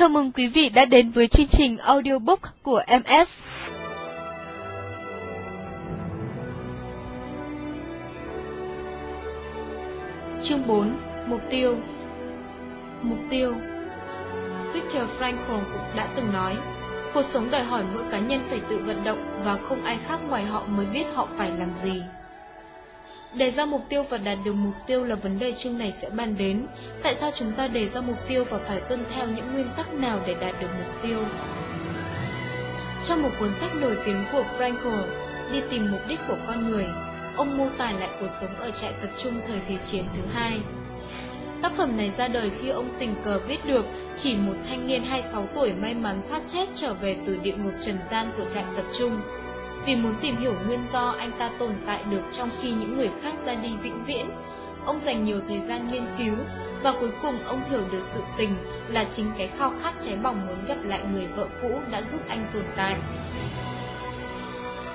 Chào mừng quý vị đã đến với chương trình audiobook của MS. Chương 4 Mục tiêu Mục tiêu Victor Frankl cũng đã từng nói, Cuộc sống đòi hỏi mỗi cá nhân phải tự vận động và không ai khác ngoài họ mới biết họ phải làm gì. Đề ra mục tiêu và đạt được mục tiêu là vấn đề chương này sẽ bàn đến. Tại sao chúng ta đề ra mục tiêu và phải tuân theo những nguyên tắc nào để đạt được mục tiêu? Trong một cuốn sách nổi tiếng của Frankl, Đi tìm mục đích của con người, ông mô tả lại cuộc sống ở trại tập trung thời Thế chiến thứ hai. Tác phẩm này ra đời khi ông tình cờ viết được chỉ một thanh niên 26 tuổi may mắn thoát chết trở về từ địa ngục trần gian của trại tập trung. Vì muốn tìm hiểu nguyên do anh ta tồn tại được trong khi những người khác ra đi vĩnh viễn, ông dành nhiều thời gian nghiên cứu và cuối cùng ông hiểu được sự tình là chính cái khao khát cháy bỏng muốn gặp lại người vợ cũ đã giúp anh tồn tại.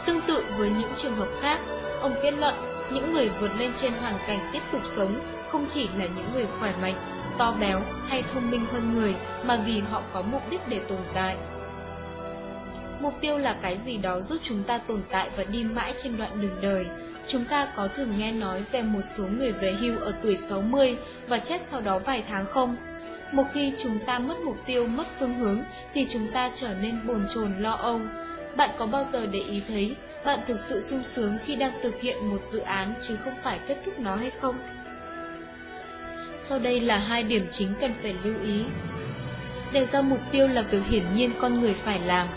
Tương tự với những trường hợp khác, ông kết luận những người vượt lên trên hoàn cảnh tiếp tục sống không chỉ là những người khỏe mạnh, to béo hay thông minh hơn người mà vì họ có mục đích để tồn tại. Mục tiêu là cái gì đó giúp chúng ta tồn tại và đi mãi trên đoạn đường đời. Chúng ta có thường nghe nói về một số người về hưu ở tuổi 60 và chết sau đó vài tháng không? Một khi chúng ta mất mục tiêu, mất phương hướng thì chúng ta trở nên bồn chồn lo âu. Bạn có bao giờ để ý thấy bạn thực sự sung sướng khi đang thực hiện một dự án chứ không phải kết thúc nó hay không? Sau đây là hai điểm chính cần phải lưu ý. Đề ra mục tiêu là việc hiển nhiên con người phải làm.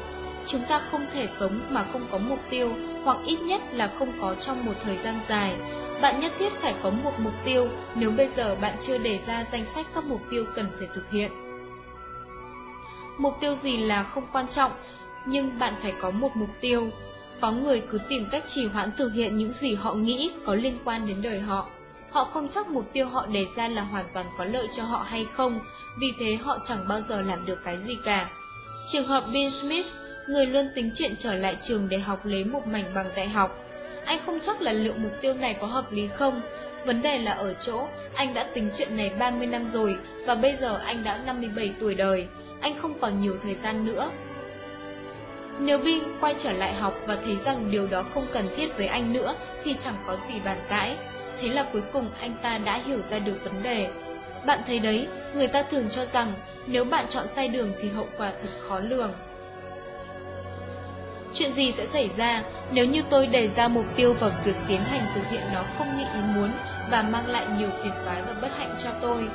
Chúng ta không thể sống mà không có mục tiêu, hoặc ít nhất là không có trong một thời gian dài. Bạn nhất thiết phải có một mục tiêu nếu bây giờ bạn chưa đề ra danh sách các mục tiêu cần phải thực hiện. Mục tiêu gì là không quan trọng, nhưng bạn phải có một mục tiêu. Có người cứ tìm cách trì hoãn thực hiện những gì họ nghĩ có liên quan đến đời họ. Họ không chắc mục tiêu họ đề ra là hoàn toàn có lợi cho họ hay không, vì thế họ chẳng bao giờ làm được cái gì cả. Trường hợp Bill Smith, người luôn tính chuyện trở lại trường để học lấy một mảnh bằng đại học. Anh không chắc là liệu mục tiêu này có hợp lý không. Vấn đề là ở chỗ, anh đã tính chuyện này 30 năm rồi, và bây giờ anh đã 57 tuổi đời. Anh không còn nhiều thời gian nữa. Nếu Bill quay trở lại học và thấy rằng điều đó không cần thiết với anh nữa, thì chẳng có gì bàn cãi. Thế là cuối cùng anh ta đã hiểu ra được vấn đề. Bạn thấy đấy, người ta thường cho rằng nếu bạn chọn sai đường thì hậu quả thật khó lường. Chuyện gì sẽ xảy ra nếu như tôi đề ra mục tiêu và việc tiến hành thực hiện nó không như ý muốn và mang lại nhiều phiền toái và bất hạnh cho tôi?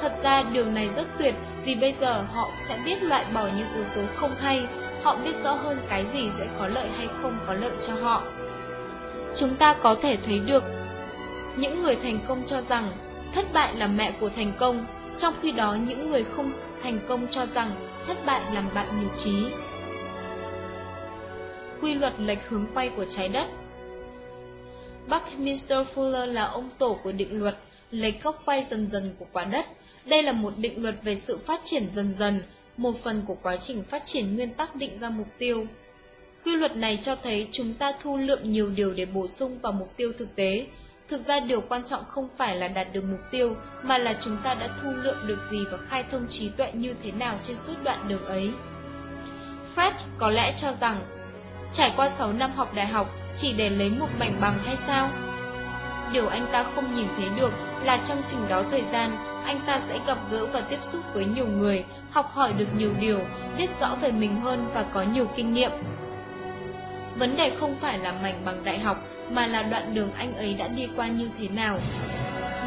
Thật ra điều này rất tuyệt vì bây giờ họ sẽ biết loại bỏ những yếu tố không hay, họ biết rõ hơn cái gì sẽ có lợi hay không có lợi cho họ. Chúng ta có thể thấy được những người thành công cho rằng thất bại là mẹ của thành công, trong khi đó những người không thành công cho rằng thất bại làm bạn nhụt chí. Quy luật lệch hướng quay của trái đất Buckminster Fuller là ông tổ của định luật lệch góc quay dần dần của quả đất. Đây là một định luật về sự phát triển dần dần, một phần của quá trình phát triển nguyên tắc định ra mục tiêu. Quy luật này cho thấy chúng ta thu lượm nhiều điều để bổ sung vào mục tiêu thực tế, Thực ra điều quan trọng không phải là đạt được mục tiêu, mà là chúng ta đã thu lượm được gì và khai thông trí tuệ như thế nào trên suốt đoạn đường ấy. Fred có lẽ cho rằng, trải qua 6 năm học đại học chỉ để lấy một mảnh bằng hay sao? Điều anh ta không nhìn thấy được là trong trình đó thời gian, anh ta sẽ gặp gỡ và tiếp xúc với nhiều người, học hỏi được nhiều điều, biết rõ về mình hơn và có nhiều kinh nghiệm. Vấn đề không phải là mảnh bằng đại học, mà là đoạn đường anh ấy đã đi qua như thế nào.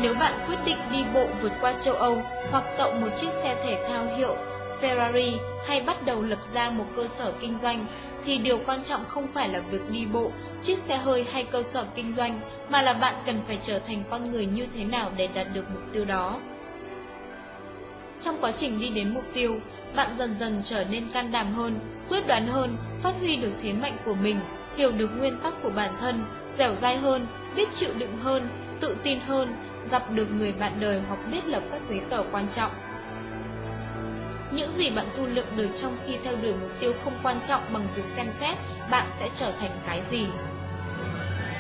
Nếu bạn quyết định đi bộ vượt qua châu Âu hoặc tậu một chiếc xe thể thao hiệu Ferrari hay bắt đầu lập ra một cơ sở kinh doanh, thì điều quan trọng không phải là việc đi bộ, chiếc xe hơi hay cơ sở kinh doanh, mà là bạn cần phải trở thành con người như thế nào để đạt được mục tiêu đó. Trong quá trình đi đến mục tiêu, bạn dần dần trở nên can đảm hơn, quyết đoán hơn, phát huy được thế mạnh của mình, hiểu được nguyên tắc của bản thân, dẻo dai hơn, biết chịu đựng hơn, tự tin hơn, gặp được người bạn đời hoặc biết lập các giấy tờ quan trọng. Những gì bạn thu lượng được trong khi theo đuổi mục tiêu không quan trọng bằng việc xem xét bạn sẽ trở thành cái gì.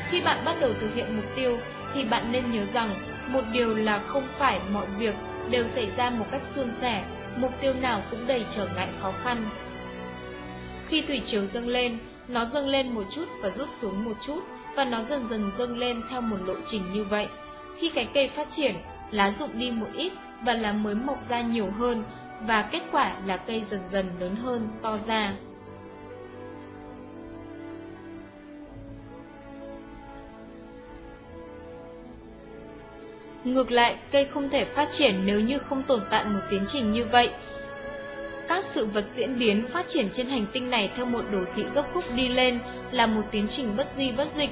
Khi bạn bắt đầu thực hiện mục tiêu, thì bạn nên nhớ rằng một điều là không phải mọi việc đều xảy ra một cách suôn sẻ. mục tiêu nào cũng đầy trở ngại khó khăn. Khi thủy chiều dâng lên, nó dâng lên một chút và rút xuống một chút, và nó dần dần dâng lên theo một lộ trình như vậy. Khi cái cây phát triển, lá rụng đi một ít và lá mới mọc ra nhiều hơn, và kết quả là cây dần dần lớn hơn, to ra. Ngược lại, cây không thể phát triển nếu như không tồn tại một tiến trình như vậy. Các sự vật diễn biến phát triển trên hành tinh này theo một đồ thị gốc khúc đi lên là một tiến trình bất di bất dịch.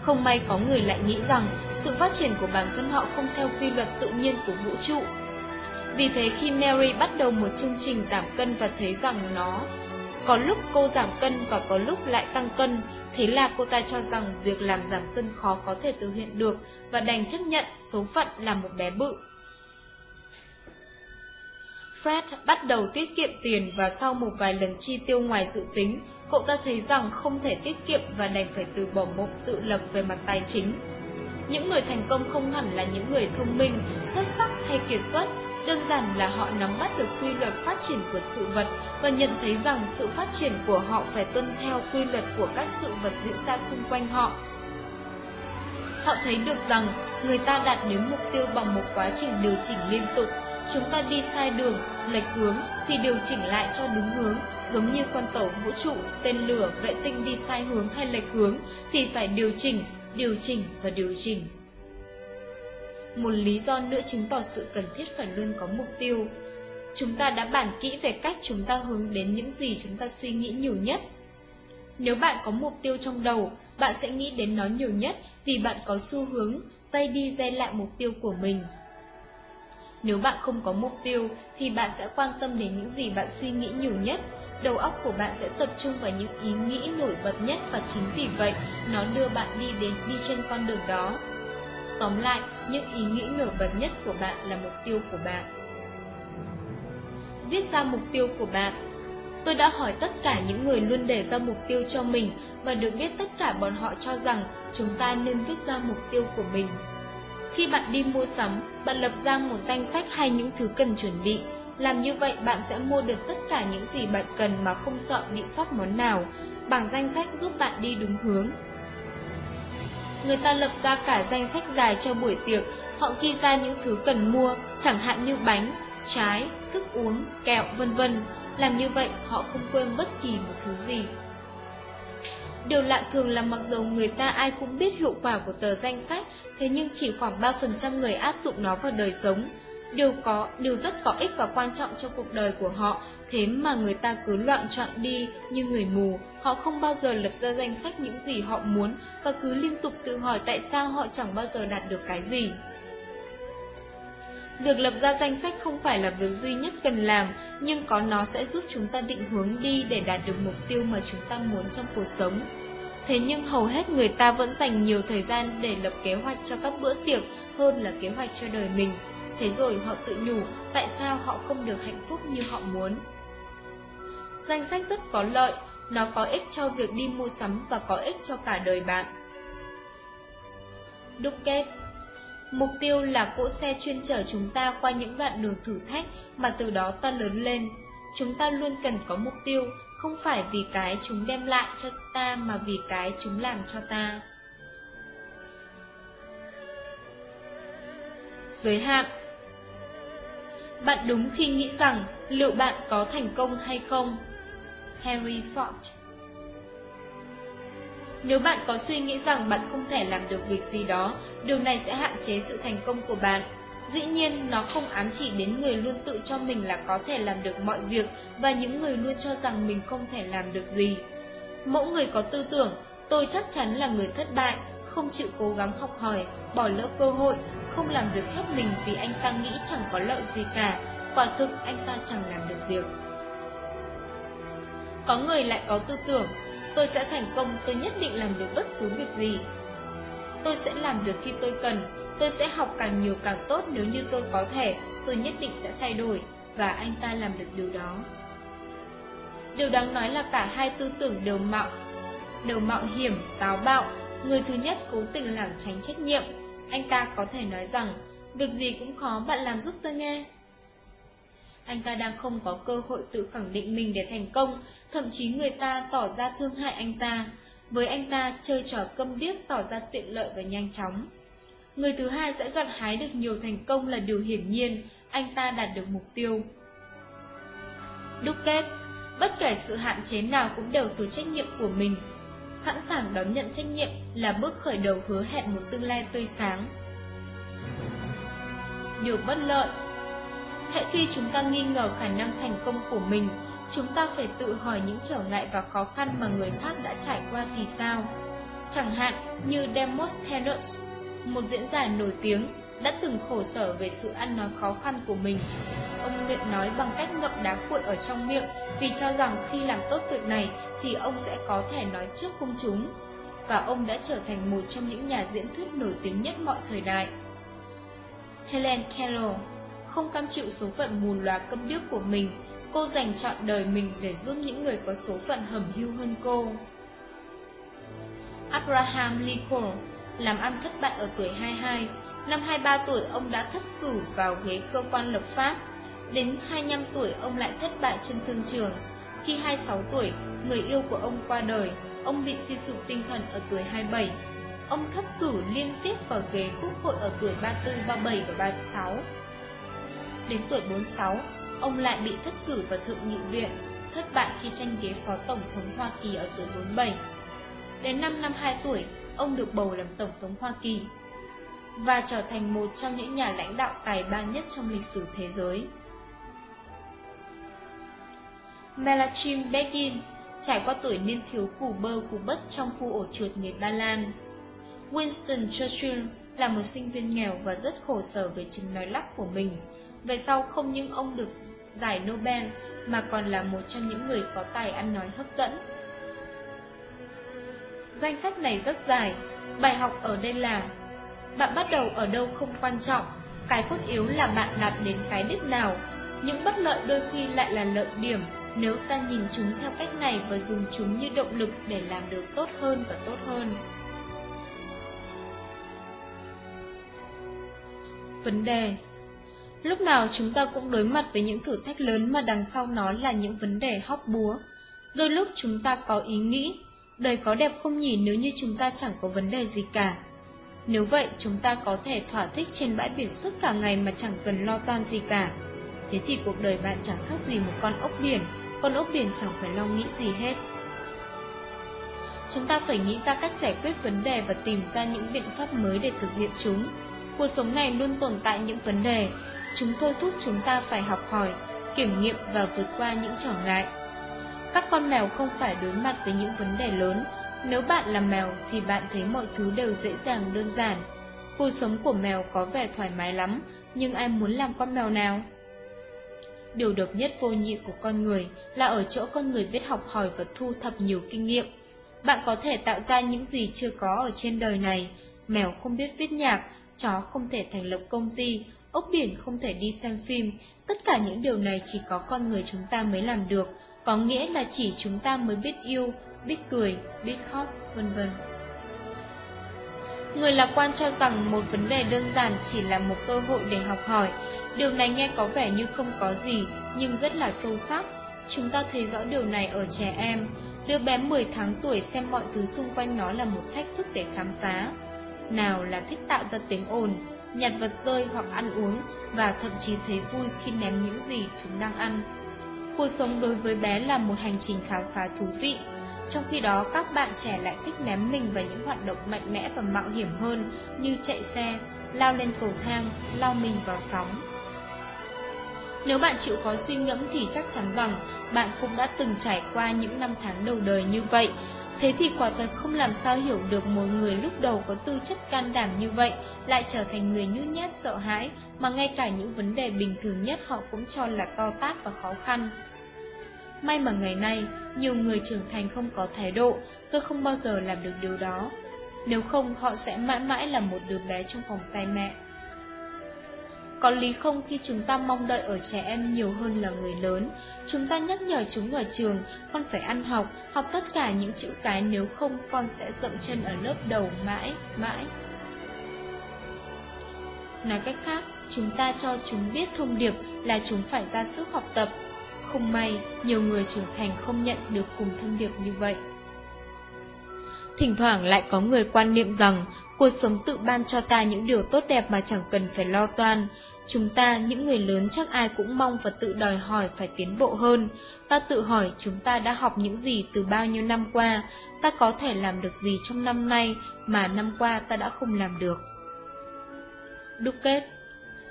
Không may có người lại nghĩ rằng sự phát triển của bản thân họ không theo quy luật tự nhiên của vũ trụ. Vì thế khi Mary bắt đầu một chương trình giảm cân và thấy rằng nó có lúc cô giảm cân và có lúc lại tăng cân, thế là cô ta cho rằng việc làm giảm cân khó có thể thực hiện được và đành chấp nhận số phận là một bé bự. Fred bắt đầu tiết kiệm tiền và sau một vài lần chi tiêu ngoài dự tính, cậu ta thấy rằng không thể tiết kiệm và đành phải từ bỏ mộng tự lập về mặt tài chính. Những người thành công không hẳn là những người thông minh, xuất sắc hay kiệt xuất, đơn giản là họ nắm bắt được quy luật phát triển của sự vật và nhận thấy rằng sự phát triển của họ phải tuân theo quy luật của các sự vật diễn ra xung quanh họ. Họ thấy được rằng người ta đạt đến mục tiêu bằng một quá trình điều chỉnh liên tục. Chúng ta đi sai đường, lệch hướng thì điều chỉnh lại cho đúng hướng, giống như con tàu vũ trụ, tên lửa, vệ tinh đi sai hướng hay lệch hướng thì phải điều chỉnh, điều chỉnh và điều chỉnh. Một lý do nữa chứng tỏ sự cần thiết phải luôn có mục tiêu. Chúng ta đã bàn kỹ về cách chúng ta hướng đến những gì chúng ta suy nghĩ nhiều nhất. Nếu bạn có mục tiêu trong đầu, bạn sẽ nghĩ đến nó nhiều nhất vì bạn có xu hướng dây đi dây lại mục tiêu của mình. Nếu bạn không có mục tiêu thì bạn sẽ quan tâm đến những gì bạn suy nghĩ nhiều nhất. Đầu óc của bạn sẽ tập trung vào những ý nghĩ nổi bật nhất và chính vì vậy nó đưa bạn đi đến đi trên con đường đó. Tóm lại, những ý nghĩ nổi bật nhất của bạn là mục tiêu của bạn. Viết ra mục tiêu của bạn Tôi đã hỏi tất cả những người luôn đề ra mục tiêu cho mình và được biết tất cả bọn họ cho rằng chúng ta nên viết ra mục tiêu của mình. Khi bạn đi mua sắm, bạn lập ra một danh sách hay những thứ cần chuẩn bị. Làm như vậy bạn sẽ mua được tất cả những gì bạn cần mà không sợ bị sót món nào. Bảng danh sách giúp bạn đi đúng hướng. Người ta lập ra cả danh sách dài cho buổi tiệc, họ ghi ra những thứ cần mua, chẳng hạn như bánh, trái, thức uống, kẹo, vân vân. Làm như vậy, họ không quên bất kỳ một thứ gì. Điều lạ thường là mặc dù người ta ai cũng biết hiệu quả của tờ danh sách, thế nhưng chỉ khoảng 3% người áp dụng nó vào đời sống. Điều có, điều rất có ích và quan trọng cho cuộc đời của họ, thế mà người ta cứ loạn chọn đi như người mù. Họ không bao giờ lập ra danh sách những gì họ muốn và cứ liên tục tự hỏi tại sao họ chẳng bao giờ đạt được cái gì. Việc lập ra danh sách không phải là việc duy nhất cần làm, nhưng có nó sẽ giúp chúng ta định hướng đi để đạt được mục tiêu mà chúng ta muốn trong cuộc sống. Thế nhưng hầu hết người ta vẫn dành nhiều thời gian để lập kế hoạch cho các bữa tiệc hơn là kế hoạch cho đời mình. Thế rồi họ tự nhủ tại sao họ không được hạnh phúc như họ muốn. Danh sách rất có lợi, nó có ích cho việc đi mua sắm và có ích cho cả đời bạn. Đúc kết Mục tiêu là cỗ xe chuyên chở chúng ta qua những đoạn đường thử thách mà từ đó ta lớn lên. Chúng ta luôn cần có mục tiêu, không phải vì cái chúng đem lại cho ta mà vì cái chúng làm cho ta. Giới hạn bạn đúng khi nghĩ rằng liệu bạn có thành công hay không? Henry Ford nếu bạn có suy nghĩ rằng bạn không thể làm được việc gì đó, điều này sẽ hạn chế sự thành công của bạn. Dĩ nhiên, nó không ám chỉ đến người luôn tự cho mình là có thể làm được mọi việc và những người luôn cho rằng mình không thể làm được gì. Mẫu người có tư tưởng, tôi chắc chắn là người thất bại, không chịu cố gắng học hỏi, bỏ lỡ cơ hội, không làm việc hết mình vì anh ta nghĩ chẳng có lợi gì cả, quả thực anh ta chẳng làm được việc. Có người lại có tư tưởng, Tôi sẽ thành công, tôi nhất định làm được bất cứ việc gì. Tôi sẽ làm được khi tôi cần, tôi sẽ học càng nhiều càng tốt nếu như tôi có thể, tôi nhất định sẽ thay đổi, và anh ta làm được điều đó. Điều đáng nói là cả hai tư tưởng đều mạo, đều mạo hiểm, táo bạo. Người thứ nhất cố tình lảng tránh trách nhiệm. Anh ta có thể nói rằng, việc gì cũng khó bạn làm giúp tôi nghe. anh ta đang không có cơ hội tự khẳng định mình để thành công, thậm chí người ta tỏ ra thương hại anh ta. Với anh ta, chơi trò câm điếc tỏ ra tiện lợi và nhanh chóng. Người thứ hai sẽ gặt hái được nhiều thành công là điều hiển nhiên, anh ta đạt được mục tiêu. Đúc kết, bất kể sự hạn chế nào cũng đều từ trách nhiệm của mình. Sẵn sàng đón nhận trách nhiệm là bước khởi đầu hứa hẹn một tương lai tươi sáng. Điều bất lợi Hãy khi chúng ta nghi ngờ khả năng thành công của mình, chúng ta phải tự hỏi những trở ngại và khó khăn mà người khác đã trải qua thì sao. Chẳng hạn như Demosthenes, một diễn giả nổi tiếng, đã từng khổ sở về sự ăn nói khó khăn của mình. Ông luyện nói bằng cách ngậm đá cuội ở trong miệng vì cho rằng khi làm tốt việc này thì ông sẽ có thể nói trước công chúng. Và ông đã trở thành một trong những nhà diễn thuyết nổi tiếng nhất mọi thời đại. Helen Keller không cam chịu số phận mù lòa câm điếc của mình, cô dành chọn đời mình để giúp những người có số phận hầm hưu hơn cô. Abraham Lincoln làm ăn thất bại ở tuổi 22, năm 23 tuổi ông đã thất cử vào ghế cơ quan lập pháp. Đến 25 tuổi ông lại thất bại trên thương trường. Khi 26 tuổi, người yêu của ông qua đời, ông bị suy sụp tinh thần ở tuổi 27. Ông thất cử liên tiếp vào ghế quốc hội ở tuổi 34, 37 và 36. Đến tuổi 46, ông lại bị thất cử vào Thượng nghị viện, thất bại khi tranh ghế Phó Tổng thống Hoa Kỳ ở tuổi 47. Đến năm 52 tuổi, ông được bầu làm Tổng thống Hoa Kỳ và trở thành một trong những nhà lãnh đạo tài ba nhất trong lịch sử thế giới. Melachim Begin trải qua tuổi niên thiếu củ bơ củ bất trong khu ổ chuột người Ba Lan. Winston Churchill là một sinh viên nghèo và rất khổ sở về chứng nói lắp của mình. Về sau không những ông được giải Nobel mà còn là một trong những người có tài ăn nói hấp dẫn. Danh sách này rất dài, bài học ở đây là Bạn bắt đầu ở đâu không quan trọng, cái cốt yếu là bạn đạt đến cái đích nào. Những bất lợi đôi khi lại là lợi điểm nếu ta nhìn chúng theo cách này và dùng chúng như động lực để làm được tốt hơn và tốt hơn. Vấn đề Lúc nào chúng ta cũng đối mặt với những thử thách lớn mà đằng sau nó là những vấn đề hóc búa. Đôi lúc chúng ta có ý nghĩ, đời có đẹp không nhỉ nếu như chúng ta chẳng có vấn đề gì cả. Nếu vậy, chúng ta có thể thỏa thích trên bãi biển suốt cả ngày mà chẳng cần lo toan gì cả. Thế thì cuộc đời bạn chẳng khác gì một con ốc biển, con ốc biển chẳng phải lo nghĩ gì hết. Chúng ta phải nghĩ ra cách giải quyết vấn đề và tìm ra những biện pháp mới để thực hiện chúng. Cuộc sống này luôn tồn tại những vấn đề, chúng tôi thúc chúng ta phải học hỏi, kiểm nghiệm và vượt qua những trở ngại. Các con mèo không phải đối mặt với những vấn đề lớn, nếu bạn là mèo thì bạn thấy mọi thứ đều dễ dàng đơn giản. Cuộc sống của mèo có vẻ thoải mái lắm, nhưng ai muốn làm con mèo nào? Điều độc nhất vô nhị của con người là ở chỗ con người biết học hỏi và thu thập nhiều kinh nghiệm. Bạn có thể tạo ra những gì chưa có ở trên đời này. Mèo không biết viết nhạc, chó không thể thành lập công ty, ốc biển không thể đi xem phim. Tất cả những điều này chỉ có con người chúng ta mới làm được, có nghĩa là chỉ chúng ta mới biết yêu, biết cười, biết khóc, vân vân. Người lạc quan cho rằng một vấn đề đơn giản chỉ là một cơ hội để học hỏi. Điều này nghe có vẻ như không có gì, nhưng rất là sâu sắc. Chúng ta thấy rõ điều này ở trẻ em. Đứa bé 10 tháng tuổi xem mọi thứ xung quanh nó là một thách thức để khám phá. Nào là thích tạo ra tiếng ồn, nhặt vật rơi hoặc ăn uống, và thậm chí thấy vui khi ném những gì chúng đang ăn. Cuộc sống đối với bé là một hành trình khám phá thú vị, trong khi đó các bạn trẻ lại thích ném mình vào những hoạt động mạnh mẽ và mạo hiểm hơn như chạy xe, lao lên cầu thang, lao mình vào sóng. Nếu bạn chịu khó suy ngẫm thì chắc chắn rằng bạn cũng đã từng trải qua những năm tháng đầu đời như vậy. Thế thì quả thật không làm sao hiểu được một người lúc đầu có tư chất can đảm như vậy lại trở thành người nhút nhát sợ hãi mà ngay cả những vấn đề bình thường nhất họ cũng cho là to tát và khó khăn. May mà ngày nay, nhiều người trưởng thành không có thái độ, tôi không bao giờ làm được điều đó. Nếu không, họ sẽ mãi mãi là một đứa bé trong vòng tay mẹ. Có lý không khi chúng ta mong đợi ở trẻ em nhiều hơn là người lớn, chúng ta nhắc nhở chúng ở trường, con phải ăn học, học tất cả những chữ cái nếu không con sẽ dậm chân ở lớp đầu mãi, mãi. Nói cách khác, chúng ta cho chúng biết thông điệp là chúng phải ra sức học tập. Không may, nhiều người trưởng thành không nhận được cùng thông điệp như vậy. Thỉnh thoảng lại có người quan niệm rằng cuộc sống tự ban cho ta những điều tốt đẹp mà chẳng cần phải lo toan. Chúng ta, những người lớn chắc ai cũng mong và tự đòi hỏi phải tiến bộ hơn. Ta tự hỏi chúng ta đã học những gì từ bao nhiêu năm qua, ta có thể làm được gì trong năm nay mà năm qua ta đã không làm được. Đúc kết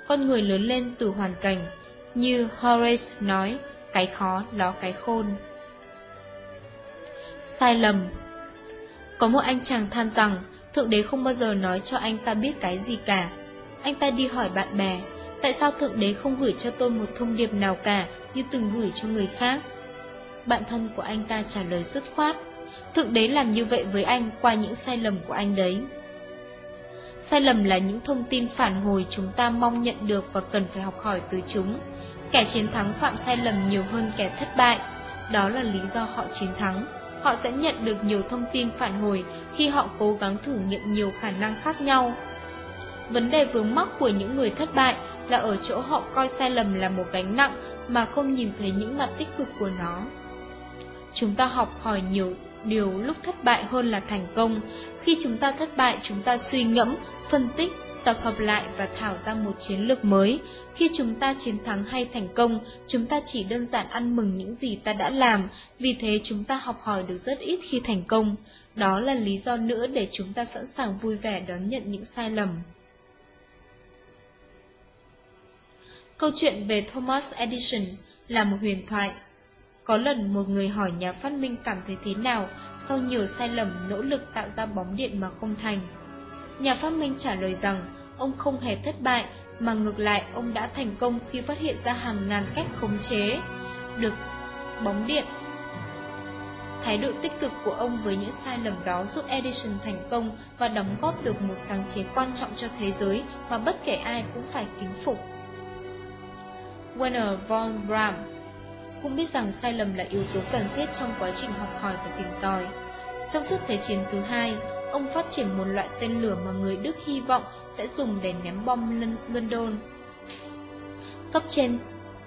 Con người lớn lên từ hoàn cảnh, như Horace nói, cái khó ló cái khôn. Sai lầm Có một anh chàng than rằng, Thượng Đế không bao giờ nói cho anh ta biết cái gì cả. Anh ta đi hỏi bạn bè, tại sao Thượng Đế không gửi cho tôi một thông điệp nào cả như từng gửi cho người khác? Bạn thân của anh ta trả lời dứt khoát, Thượng Đế làm như vậy với anh qua những sai lầm của anh đấy. Sai lầm là những thông tin phản hồi chúng ta mong nhận được và cần phải học hỏi từ chúng. Kẻ chiến thắng phạm sai lầm nhiều hơn kẻ thất bại, đó là lý do họ chiến thắng. Họ sẽ nhận được nhiều thông tin phản hồi khi họ cố gắng thử nghiệm nhiều khả năng khác nhau. Vấn đề vướng mắc của những người thất bại là ở chỗ họ coi sai lầm là một gánh nặng mà không nhìn thấy những mặt tích cực của nó. Chúng ta học hỏi nhiều điều lúc thất bại hơn là thành công. Khi chúng ta thất bại, chúng ta suy ngẫm, phân tích, tập hợp lại và thảo ra một chiến lược mới. Khi chúng ta chiến thắng hay thành công, chúng ta chỉ đơn giản ăn mừng những gì ta đã làm, vì thế chúng ta học hỏi được rất ít khi thành công. Đó là lý do nữa để chúng ta sẵn sàng vui vẻ đón nhận những sai lầm. Câu chuyện về Thomas Edison là một huyền thoại. Có lần một người hỏi nhà phát minh cảm thấy thế nào sau nhiều sai lầm nỗ lực tạo ra bóng điện mà không thành. Nhà phát minh trả lời rằng ông không hề thất bại, mà ngược lại ông đã thành công khi phát hiện ra hàng ngàn cách khống chế được bóng điện. Thái độ tích cực của ông với những sai lầm đó giúp Edison thành công và đóng góp được một sáng chế quan trọng cho thế giới mà bất kể ai cũng phải kính phục. Werner von Braun cũng biết rằng sai lầm là yếu tố cần thiết trong quá trình học hỏi và tìm tòi. Trong suốt Thế chiến thứ hai, ông phát triển một loại tên lửa mà người Đức hy vọng sẽ dùng để ném bom London. Cấp trên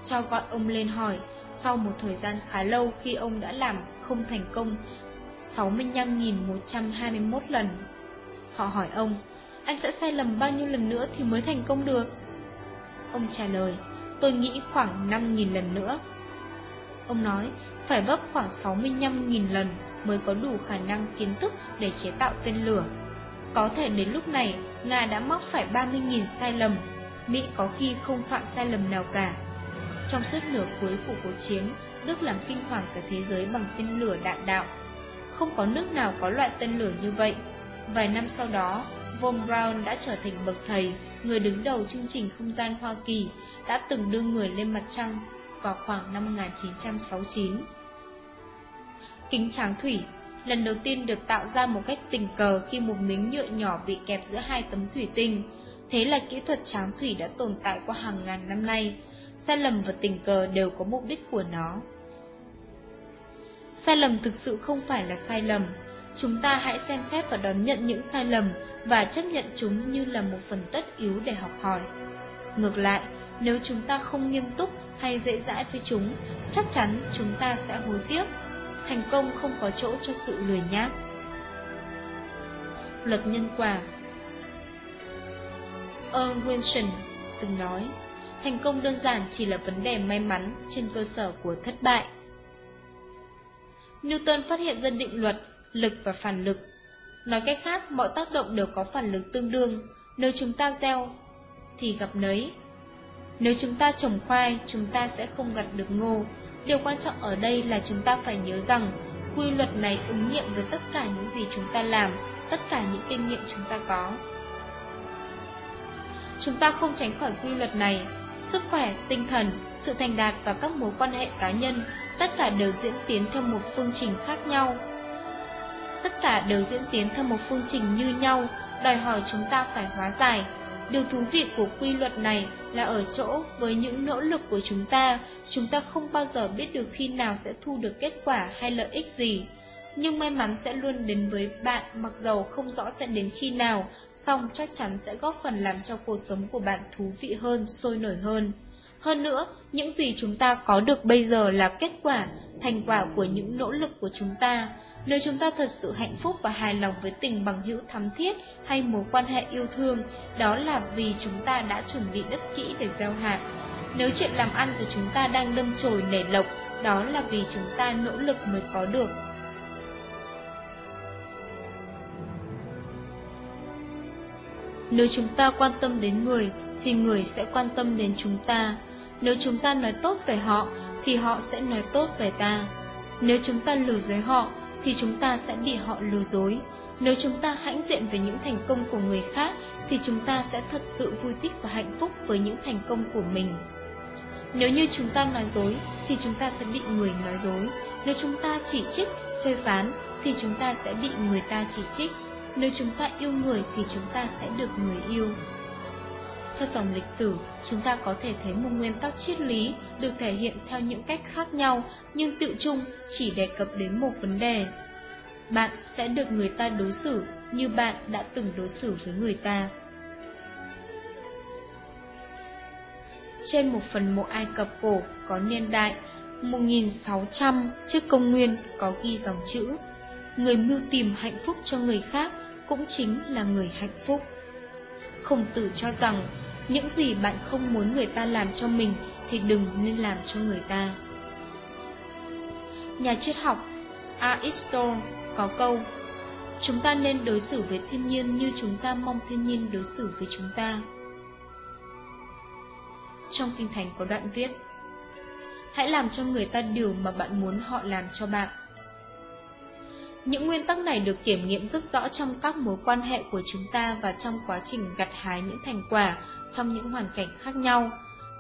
cho gọi ông lên hỏi, sau một thời gian khá lâu khi ông đã làm không thành công 65.121 lần. Họ hỏi ông, anh sẽ sai lầm bao nhiêu lần nữa thì mới thành công được? Ông trả lời, tôi nghĩ khoảng 5.000 lần nữa. Ông nói, phải vấp khoảng 65.000 lần mới có đủ khả năng kiến thức để chế tạo tên lửa. Có thể đến lúc này, Nga đã mắc phải 30.000 sai lầm, Mỹ có khi không phạm sai lầm nào cả. Trong suốt nửa cuối của cuộc chiến, Đức làm kinh hoàng cả thế giới bằng tên lửa đạn đạo. Không có nước nào có loại tên lửa như vậy. Vài năm sau đó, Von Braun đã trở thành bậc thầy, người đứng đầu chương trình không gian Hoa Kỳ, đã từng đưa người lên mặt trăng vào khoảng năm 1969. Kính tráng thủy lần đầu tiên được tạo ra một cách tình cờ khi một miếng nhựa nhỏ bị kẹp giữa hai tấm thủy tinh. Thế là kỹ thuật tráng thủy đã tồn tại qua hàng ngàn năm nay. Sai lầm và tình cờ đều có mục đích của nó. Sai lầm thực sự không phải là sai lầm. Chúng ta hãy xem xét và đón nhận những sai lầm và chấp nhận chúng như là một phần tất yếu để học hỏi. Ngược lại, nếu chúng ta không nghiêm túc hay dễ dãi với chúng, chắc chắn chúng ta sẽ hối tiếc. Thành công không có chỗ cho sự lười nhác. Luật nhân quả Earl Wilson từng nói, thành công đơn giản chỉ là vấn đề may mắn trên cơ sở của thất bại. Newton phát hiện ra định luật, lực và phản lực. Nói cách khác, mọi tác động đều có phản lực tương đương, nếu chúng ta gieo thì gặp nấy, nếu chúng ta trồng khoai, chúng ta sẽ không gặt được ngô. Điều quan trọng ở đây là chúng ta phải nhớ rằng quy luật này ứng nghiệm với tất cả những gì chúng ta làm, tất cả những kinh nghiệm chúng ta có. Chúng ta không tránh khỏi quy luật này. Sức khỏe, tinh thần, sự thành đạt và các mối quan hệ cá nhân, tất cả đều diễn tiến theo một phương trình khác nhau. Tất cả đều diễn tiến theo một phương trình như nhau, đòi hỏi chúng ta phải hóa giải, Điều thú vị của quy luật này là ở chỗ với những nỗ lực của chúng ta, chúng ta không bao giờ biết được khi nào sẽ thu được kết quả hay lợi ích gì. nhưng may mắn sẽ luôn đến với bạn mặc dầu không rõ sẽ đến khi nào, song chắc chắn sẽ góp phần làm cho cuộc sống của bạn thú vị hơn, sôi nổi hơn. Hơn nữa, những gì chúng ta có được bây giờ là kết quả, thành quả của những nỗ lực của chúng ta. Nếu chúng ta thật sự hạnh phúc và hài lòng với tình bằng hữu thắm thiết hay mối quan hệ yêu thương, đó là vì chúng ta đã chuẩn bị rất kỹ để gieo hạt. Nếu chuyện làm ăn của chúng ta đang đâm chồi nảy lộc, đó là vì chúng ta nỗ lực mới có được. Nếu chúng ta quan tâm đến người, thì người sẽ quan tâm đến chúng ta. Nếu chúng ta nói tốt về họ, thì họ sẽ nói tốt về ta. Nếu chúng ta lừa dối họ, thì chúng ta sẽ bị họ lừa dối. Nếu chúng ta hãnh diện về những thành công của người khác, thì chúng ta sẽ thật sự vui thích và hạnh phúc với những thành công của mình. Nếu như chúng ta nói dối, thì chúng ta sẽ bị người nói dối. Nếu chúng ta chỉ trích, phê phán, thì chúng ta sẽ bị người ta chỉ trích. Nếu chúng ta yêu người thì chúng ta sẽ được người yêu. Theo dòng lịch sử, chúng ta có thể thấy một nguyên tắc triết lý được thể hiện theo những cách khác nhau, nhưng tự chung chỉ đề cập đến một vấn đề. Bạn sẽ được người ta đối xử như bạn đã từng đối xử với người ta. Trên một phần mộ Ai Cập cổ có niên đại 1600 trước công nguyên có ghi dòng chữ Người mưu tìm hạnh phúc cho người khác cũng chính là người hạnh phúc. Khổng tử cho rằng những gì bạn không muốn người ta làm cho mình thì đừng nên làm cho người ta. Nhà triết học Aristotle có câu, Chúng ta nên đối xử với thiên nhiên như chúng ta mong thiên nhiên đối xử với chúng ta. Trong kinh thành có đoạn viết, Hãy làm cho người ta điều mà bạn muốn họ làm cho bạn. Những nguyên tắc này được kiểm nghiệm rất rõ trong các mối quan hệ của chúng ta và trong quá trình gặt hái những thành quả trong những hoàn cảnh khác nhau.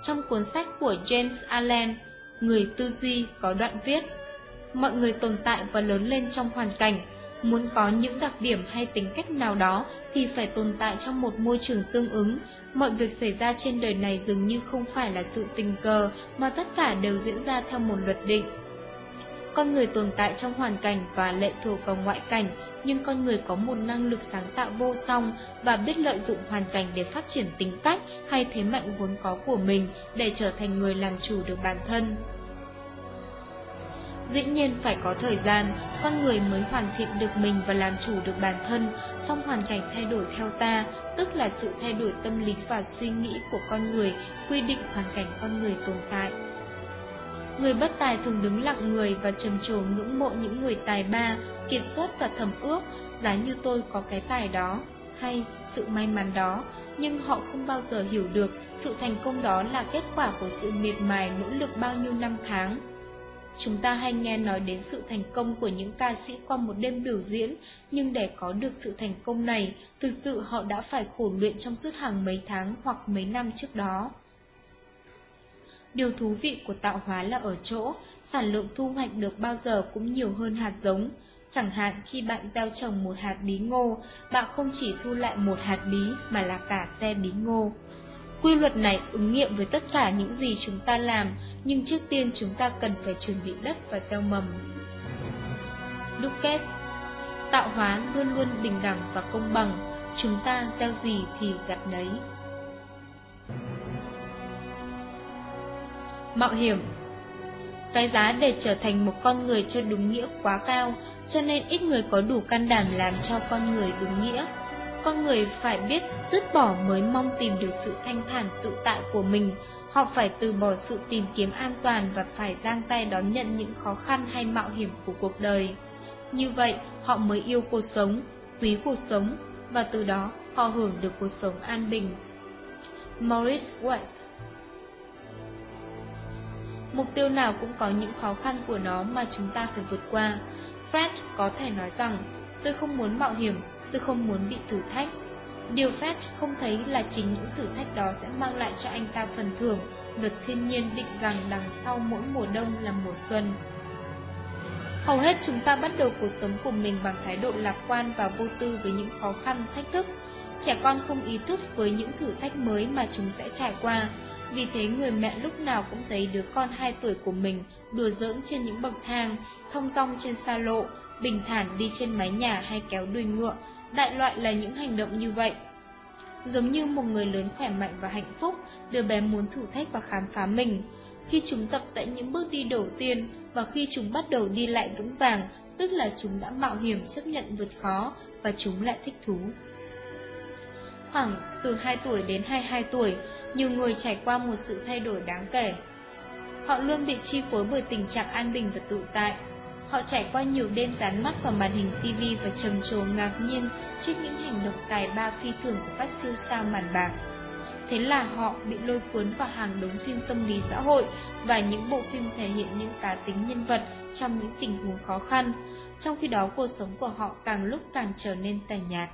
Trong cuốn sách của James Allen, Người tư duy có đoạn viết Mọi người tồn tại và lớn lên trong hoàn cảnh, muốn có những đặc điểm hay tính cách nào đó thì phải tồn tại trong một môi trường tương ứng. Mọi việc xảy ra trên đời này dường như không phải là sự tình cờ mà tất cả đều diễn ra theo một luật định. Con người tồn tại trong hoàn cảnh và lệ thuộc vào ngoại cảnh, nhưng con người có một năng lực sáng tạo vô song và biết lợi dụng hoàn cảnh để phát triển tính cách hay thế mạnh vốn có của mình để trở thành người làm chủ được bản thân. Dĩ nhiên phải có thời gian, con người mới hoàn thiện được mình và làm chủ được bản thân, song hoàn cảnh thay đổi theo ta, tức là sự thay đổi tâm lý và suy nghĩ của con người, quy định hoàn cảnh con người tồn tại. Người bất tài thường đứng lặng người và trầm trồ ngưỡng mộ những người tài ba, kiệt xuất và thầm ước, giá như tôi có cái tài đó, hay sự may mắn đó, nhưng họ không bao giờ hiểu được sự thành công đó là kết quả của sự miệt mài nỗ lực bao nhiêu năm tháng. Chúng ta hay nghe nói đến sự thành công của những ca sĩ qua một đêm biểu diễn, nhưng để có được sự thành công này, thực sự họ đã phải khổ luyện trong suốt hàng mấy tháng hoặc mấy năm trước đó. Điều thú vị của tạo hóa là ở chỗ, sản lượng thu hoạch được bao giờ cũng nhiều hơn hạt giống. Chẳng hạn khi bạn gieo trồng một hạt bí ngô, bạn không chỉ thu lại một hạt bí mà là cả xe bí ngô. Quy luật này ứng nghiệm với tất cả những gì chúng ta làm, nhưng trước tiên chúng ta cần phải chuẩn bị đất và gieo mầm. Đúc kết Tạo hóa luôn luôn bình đẳng và công bằng, chúng ta gieo gì thì gặt nấy. Mạo hiểm Cái giá để trở thành một con người cho đúng nghĩa quá cao, cho nên ít người có đủ can đảm làm cho con người đúng nghĩa. Con người phải biết dứt bỏ mới mong tìm được sự thanh thản tự tại của mình, họ phải từ bỏ sự tìm kiếm an toàn và phải giang tay đón nhận những khó khăn hay mạo hiểm của cuộc đời. Như vậy, họ mới yêu cuộc sống, quý cuộc sống, và từ đó họ hưởng được cuộc sống an bình. Maurice West Mục tiêu nào cũng có những khó khăn của nó mà chúng ta phải vượt qua. Fred có thể nói rằng, tôi không muốn mạo hiểm, tôi không muốn bị thử thách. Điều Fred không thấy là chính những thử thách đó sẽ mang lại cho anh ta phần thưởng, được thiên nhiên định rằng đằng sau mỗi mùa đông là mùa xuân. Hầu hết chúng ta bắt đầu cuộc sống của mình bằng thái độ lạc quan và vô tư với những khó khăn, thách thức. Trẻ con không ý thức với những thử thách mới mà chúng sẽ trải qua, vì thế người mẹ lúc nào cũng thấy đứa con 2 tuổi của mình đùa giỡn trên những bậc thang, thông rong trên xa lộ, bình thản đi trên mái nhà hay kéo đuôi ngựa, đại loại là những hành động như vậy. Giống như một người lớn khỏe mạnh và hạnh phúc, đứa bé muốn thử thách và khám phá mình. Khi chúng tập tại những bước đi đầu tiên và khi chúng bắt đầu đi lại vững vàng, tức là chúng đã mạo hiểm chấp nhận vượt khó và chúng lại thích thú. Khoảng từ 2 tuổi đến 22 tuổi, nhiều người trải qua một sự thay đổi đáng kể. Họ luôn bị chi phối bởi tình trạng an bình và tự tại. Họ trải qua nhiều đêm dán mắt vào màn hình TV và trầm trồ ngạc nhiên trước những hành động tài ba phi thường của các siêu sao màn bạc. Thế là họ bị lôi cuốn vào hàng đống phim tâm lý xã hội và những bộ phim thể hiện những cá tính nhân vật trong những tình huống khó khăn, trong khi đó cuộc sống của họ càng lúc càng trở nên tẻ nhạt.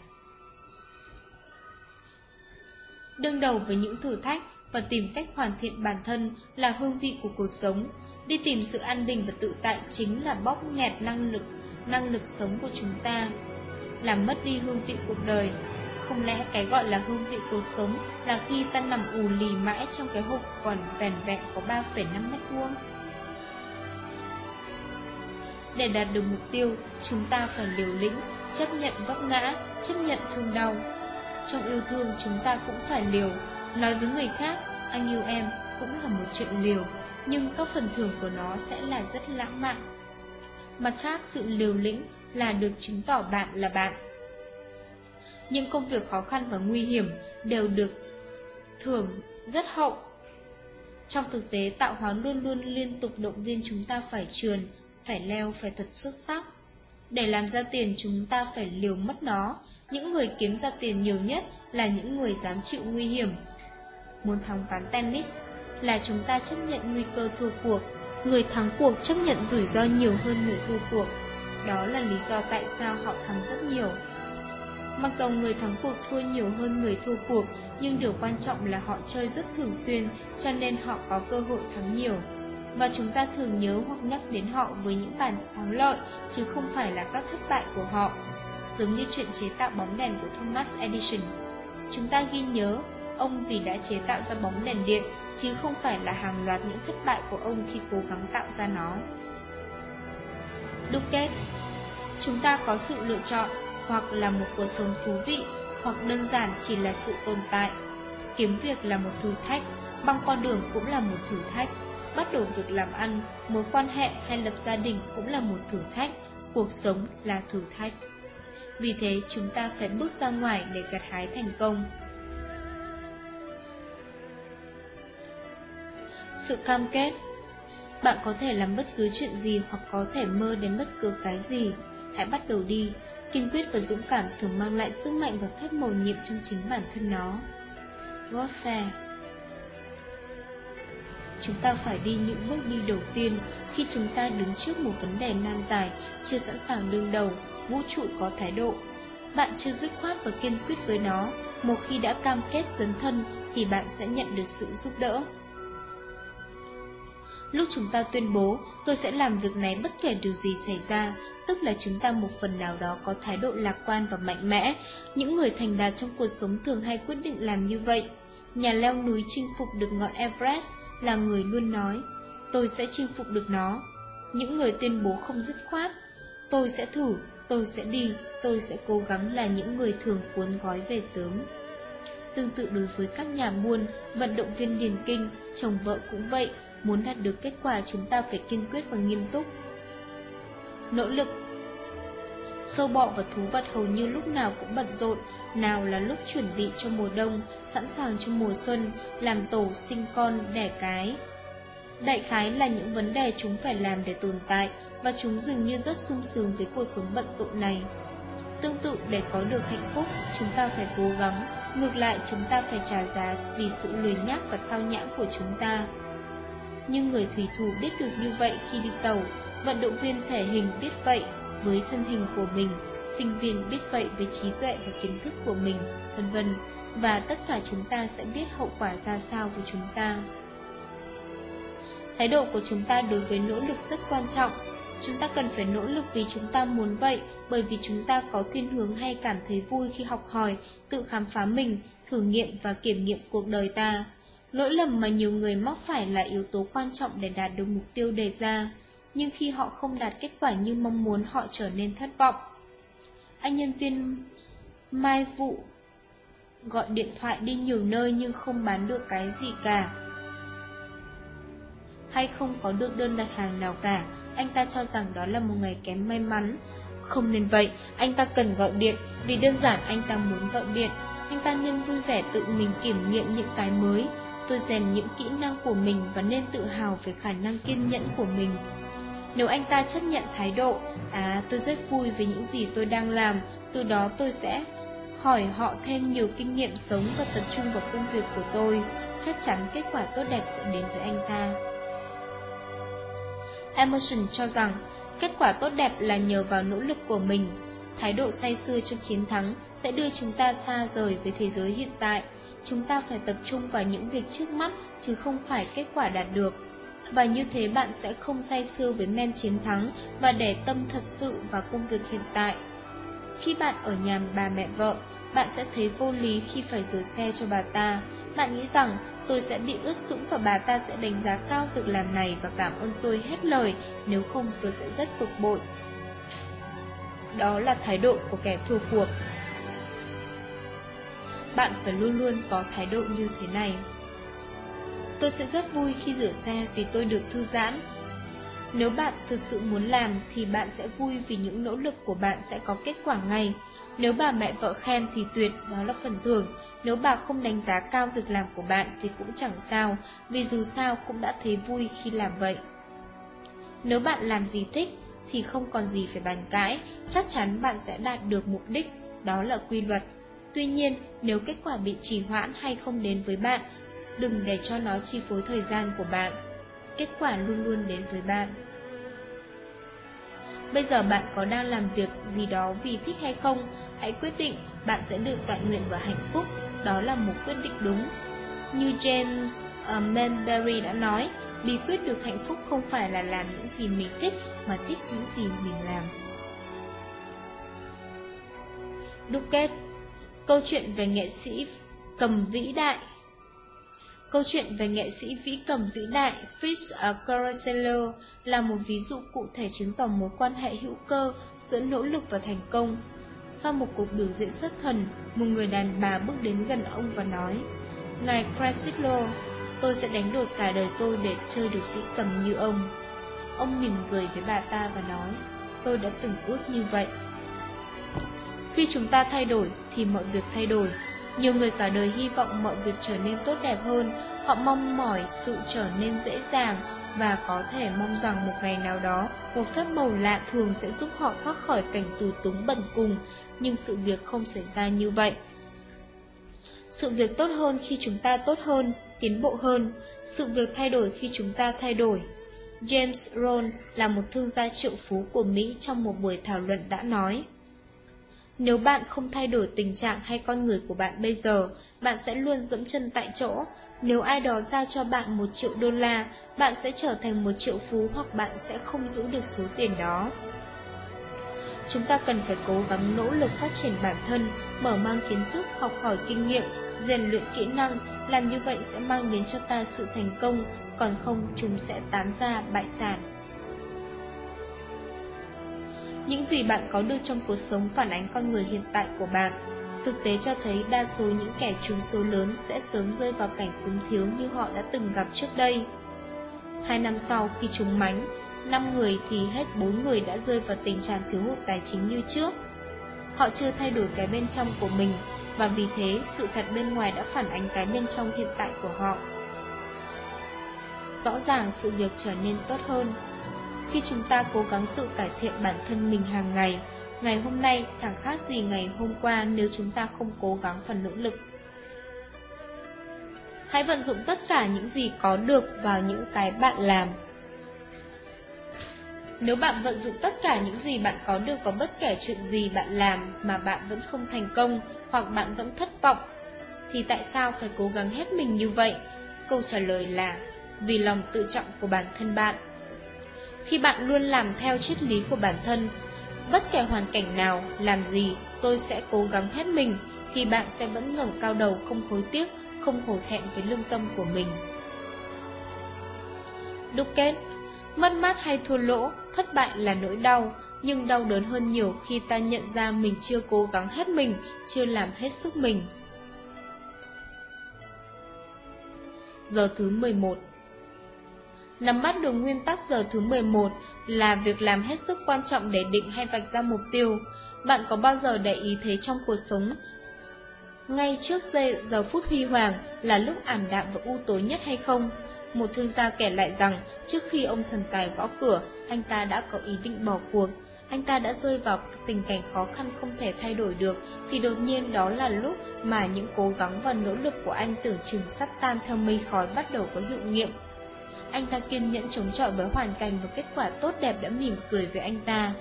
Đương đầu với những thử thách và tìm cách hoàn thiện bản thân là hương vị của cuộc sống. Đi tìm sự an bình và tự tại chính là bóp nghẹt năng lực, năng lực sống của chúng ta, làm mất đi hương vị cuộc đời. Không lẽ cái gọi là hương vị cuộc sống là khi ta nằm ù lì mãi trong cái hộp còn vẻn vẹn có 3,5 mét vuông? Để đạt được mục tiêu, chúng ta phải liều lĩnh, chấp nhận vấp ngã, chấp nhận thương đau. Trong yêu thương chúng ta cũng phải liều, nói với người khác, anh yêu em cũng là một chuyện liều, nhưng các phần thưởng của nó sẽ là rất lãng mạn. Mặt khác, sự liều lĩnh là được chứng tỏ bạn là bạn. Những công việc khó khăn và nguy hiểm đều được thưởng rất hậu. Trong thực tế, tạo hóa luôn luôn liên tục động viên chúng ta phải trườn, phải leo, phải thật xuất sắc. Để làm ra tiền chúng ta phải liều mất nó, những người kiếm ra tiền nhiều nhất là những người dám chịu nguy hiểm. Muốn thắng ván tennis là chúng ta chấp nhận nguy cơ thua cuộc, người thắng cuộc chấp nhận rủi ro nhiều hơn người thua cuộc. Đó là lý do tại sao họ thắng rất nhiều. Mặc dù người thắng cuộc thua nhiều hơn người thua cuộc, nhưng điều quan trọng là họ chơi rất thường xuyên, cho nên họ có cơ hội thắng nhiều. Và chúng ta thường nhớ hoặc nhắc đến họ với những bản thắng lợi, chứ không phải là các thất bại của họ giống như chuyện chế tạo bóng đèn của Thomas Edison. Chúng ta ghi nhớ, ông vì đã chế tạo ra bóng đèn điện, chứ không phải là hàng loạt những thất bại của ông khi cố gắng tạo ra nó. Đúc kết Chúng ta có sự lựa chọn, hoặc là một cuộc sống thú vị, hoặc đơn giản chỉ là sự tồn tại. Kiếm việc là một thử thách, băng con đường cũng là một thử thách, bắt đầu việc làm ăn, mối quan hệ hay lập gia đình cũng là một thử thách, cuộc sống là thử thách. Vì thế chúng ta phải bước ra ngoài để gặt hái thành công. Sự cam kết Bạn có thể làm bất cứ chuyện gì hoặc có thể mơ đến bất cứ cái gì. Hãy bắt đầu đi. Kiên quyết và dũng cảm thường mang lại sức mạnh và phép màu nhiệm trong chính bản thân nó. Godfair Chúng ta phải đi những bước đi đầu tiên khi chúng ta đứng trước một vấn đề nan giải, chưa sẵn sàng đương đầu, vũ trụ có thái độ. Bạn chưa dứt khoát và kiên quyết với nó, một khi đã cam kết dấn thân thì bạn sẽ nhận được sự giúp đỡ. Lúc chúng ta tuyên bố, tôi sẽ làm việc này bất kể điều gì xảy ra, tức là chúng ta một phần nào đó có thái độ lạc quan và mạnh mẽ. Những người thành đạt trong cuộc sống thường hay quyết định làm như vậy. Nhà leo núi chinh phục được ngọn Everest là người luôn nói, tôi sẽ chinh phục được nó. Những người tuyên bố không dứt khoát, tôi sẽ thử, tôi sẽ đi, tôi sẽ cố gắng là những người thường cuốn gói về sớm. Tương tự đối với các nhà buôn, vận động viên điền kinh, chồng vợ cũng vậy, muốn đạt được kết quả chúng ta phải kiên quyết và nghiêm túc. Nỗ lực Sâu bọ và thú vật hầu như lúc nào cũng bận rộn, nào là lúc chuẩn bị cho mùa đông, sẵn sàng cho mùa xuân, làm tổ, sinh con, đẻ cái. Đại khái là những vấn đề chúng phải làm để tồn tại, và chúng dường như rất sung sướng với cuộc sống bận rộn này. Tương tự để có được hạnh phúc, chúng ta phải cố gắng, ngược lại chúng ta phải trả giá vì sự lười nhác và sao nhãng của chúng ta. Nhưng người thủy thủ biết được như vậy khi đi tàu, vận động viên thể hình biết vậy với thân hình của mình, sinh viên biết vậy với trí tuệ và kiến thức của mình, vân vân, và tất cả chúng ta sẽ biết hậu quả ra sao với chúng ta. Thái độ của chúng ta đối với nỗ lực rất quan trọng. Chúng ta cần phải nỗ lực vì chúng ta muốn vậy, bởi vì chúng ta có thiên hướng hay cảm thấy vui khi học hỏi, tự khám phá mình, thử nghiệm và kiểm nghiệm cuộc đời ta. Lỗi lầm mà nhiều người mắc phải là yếu tố quan trọng để đạt được mục tiêu đề ra nhưng khi họ không đạt kết quả như mong muốn họ trở nên thất vọng. Anh nhân viên mai vụ gọi điện thoại đi nhiều nơi nhưng không bán được cái gì cả. Hay không có được đơn đặt hàng nào cả, anh ta cho rằng đó là một ngày kém may mắn. Không nên vậy, anh ta cần gọi điện, vì đơn giản anh ta muốn gọi điện. Anh ta nên vui vẻ tự mình kiểm nghiệm những cái mới, tôi rèn những kỹ năng của mình và nên tự hào về khả năng kiên nhẫn của mình. Nếu anh ta chấp nhận thái độ, à tôi rất vui với những gì tôi đang làm, từ đó tôi sẽ hỏi họ thêm nhiều kinh nghiệm sống và tập trung vào công việc của tôi, chắc chắn kết quả tốt đẹp sẽ đến với anh ta. Emerson cho rằng, kết quả tốt đẹp là nhờ vào nỗ lực của mình. Thái độ say sưa trong chiến thắng sẽ đưa chúng ta xa rời với thế giới hiện tại. Chúng ta phải tập trung vào những việc trước mắt, chứ không phải kết quả đạt được. Và như thế bạn sẽ không say sưa với men chiến thắng và để tâm thật sự vào công việc hiện tại. Khi bạn ở nhà bà mẹ vợ, bạn sẽ thấy vô lý khi phải rửa xe cho bà ta. Bạn nghĩ rằng tôi sẽ bị ướt sũng và bà ta sẽ đánh giá cao việc làm này và cảm ơn tôi hết lời, nếu không tôi sẽ rất bực bội. Đó là thái độ của kẻ thua cuộc. Bạn phải luôn luôn có thái độ như thế này. Tôi sẽ rất vui khi rửa xe vì tôi được thư giãn, nếu bạn thực sự muốn làm thì bạn sẽ vui vì những nỗ lực của bạn sẽ có kết quả ngay. Nếu bà mẹ vợ khen thì tuyệt, đó là phần thưởng. Nếu bà không đánh giá cao việc làm của bạn thì cũng chẳng sao, vì dù sao cũng đã thấy vui khi làm vậy. Nếu bạn làm gì thích thì không còn gì phải bàn cãi, chắc chắn bạn sẽ đạt được mục đích, đó là quy luật. Tuy nhiên, nếu kết quả bị trì hoãn hay không đến với bạn, đừng để cho nó chi phối thời gian của bạn kết quả luôn luôn đến với bạn. Bây giờ bạn có đang làm việc gì đó vì thích hay không, hãy quyết định bạn sẽ được tọa nguyện và hạnh phúc, đó là một quyết định đúng. Như James uh, Manberry đã nói, bí quyết được hạnh phúc không phải là làm những gì mình thích, mà thích những gì mình làm. Đúc kết Câu chuyện về nghệ sĩ cầm vĩ đại Câu chuyện về nghệ sĩ vĩ cầm vĩ đại Fritz Carosello là một ví dụ cụ thể chứng tỏ mối quan hệ hữu cơ giữa nỗ lực và thành công. Sau một cuộc biểu diễn xuất thần, một người đàn bà bước đến gần ông và nói Ngài Crasillo, tôi sẽ đánh đổi cả đời tôi để chơi được vĩ cầm như ông. Ông mỉm cười với bà ta và nói Tôi đã từng ước như vậy. Khi chúng ta thay đổi thì mọi việc thay đổi nhiều người cả đời hy vọng mọi việc trở nên tốt đẹp hơn, họ mong mỏi sự trở nên dễ dàng và có thể mong rằng một ngày nào đó, một phép màu lạ thường sẽ giúp họ thoát khỏi cảnh tù túng bần cùng, nhưng sự việc không xảy ra như vậy. Sự việc tốt hơn khi chúng ta tốt hơn, tiến bộ hơn, sự việc thay đổi khi chúng ta thay đổi. James Rohn là một thương gia triệu phú của Mỹ trong một buổi thảo luận đã nói. Nếu bạn không thay đổi tình trạng hay con người của bạn bây giờ, bạn sẽ luôn dẫm chân tại chỗ. Nếu ai đó giao cho bạn một triệu đô la, bạn sẽ trở thành một triệu phú hoặc bạn sẽ không giữ được số tiền đó. Chúng ta cần phải cố gắng nỗ lực phát triển bản thân, mở mang kiến thức, học hỏi kinh nghiệm, rèn luyện kỹ năng, làm như vậy sẽ mang đến cho ta sự thành công, còn không chúng sẽ tán ra bại sản. Những gì bạn có được trong cuộc sống phản ánh con người hiện tại của bạn. Thực tế cho thấy đa số những kẻ trúng số lớn sẽ sớm rơi vào cảnh túng thiếu như họ đã từng gặp trước đây. Hai năm sau khi trúng mánh, năm người thì hết bốn người đã rơi vào tình trạng thiếu hụt tài chính như trước. Họ chưa thay đổi cái bên trong của mình, và vì thế sự thật bên ngoài đã phản ánh cái bên trong hiện tại của họ. Rõ ràng sự việc trở nên tốt hơn khi chúng ta cố gắng tự cải thiện bản thân mình hàng ngày, ngày hôm nay chẳng khác gì ngày hôm qua nếu chúng ta không cố gắng và nỗ lực. Hãy vận dụng tất cả những gì có được vào những cái bạn làm. Nếu bạn vận dụng tất cả những gì bạn có được vào bất kể chuyện gì bạn làm mà bạn vẫn không thành công hoặc bạn vẫn thất vọng, thì tại sao phải cố gắng hết mình như vậy? Câu trả lời là vì lòng tự trọng của bản thân bạn. Khi bạn luôn làm theo triết lý của bản thân, bất kể hoàn cảnh nào, làm gì, tôi sẽ cố gắng hết mình, thì bạn sẽ vẫn ngẩng cao đầu không hối tiếc, không hổ thẹn với lương tâm của mình. Đúc kết Mất mát hay thua lỗ, thất bại là nỗi đau, nhưng đau đớn hơn nhiều khi ta nhận ra mình chưa cố gắng hết mình, chưa làm hết sức mình. Giờ thứ 11 Nắm bắt được nguyên tắc giờ thứ 11 là việc làm hết sức quan trọng để định hay vạch ra mục tiêu. Bạn có bao giờ để ý thế trong cuộc sống, ngay trước giây giờ phút huy hoàng là lúc ảm đạm và u tối nhất hay không? Một thương gia kể lại rằng, trước khi ông thần tài gõ cửa, anh ta đã có ý định bỏ cuộc. Anh ta đã rơi vào tình cảnh khó khăn không thể thay đổi được, thì đột nhiên đó là lúc mà những cố gắng và nỗ lực của anh tưởng chừng sắp tan theo mây khói bắt đầu có hiệu nghiệm. Anh ta kiên nhẫn chống chọi với hoàn cảnh và kết quả tốt đẹp đã mỉm cười với anh ta.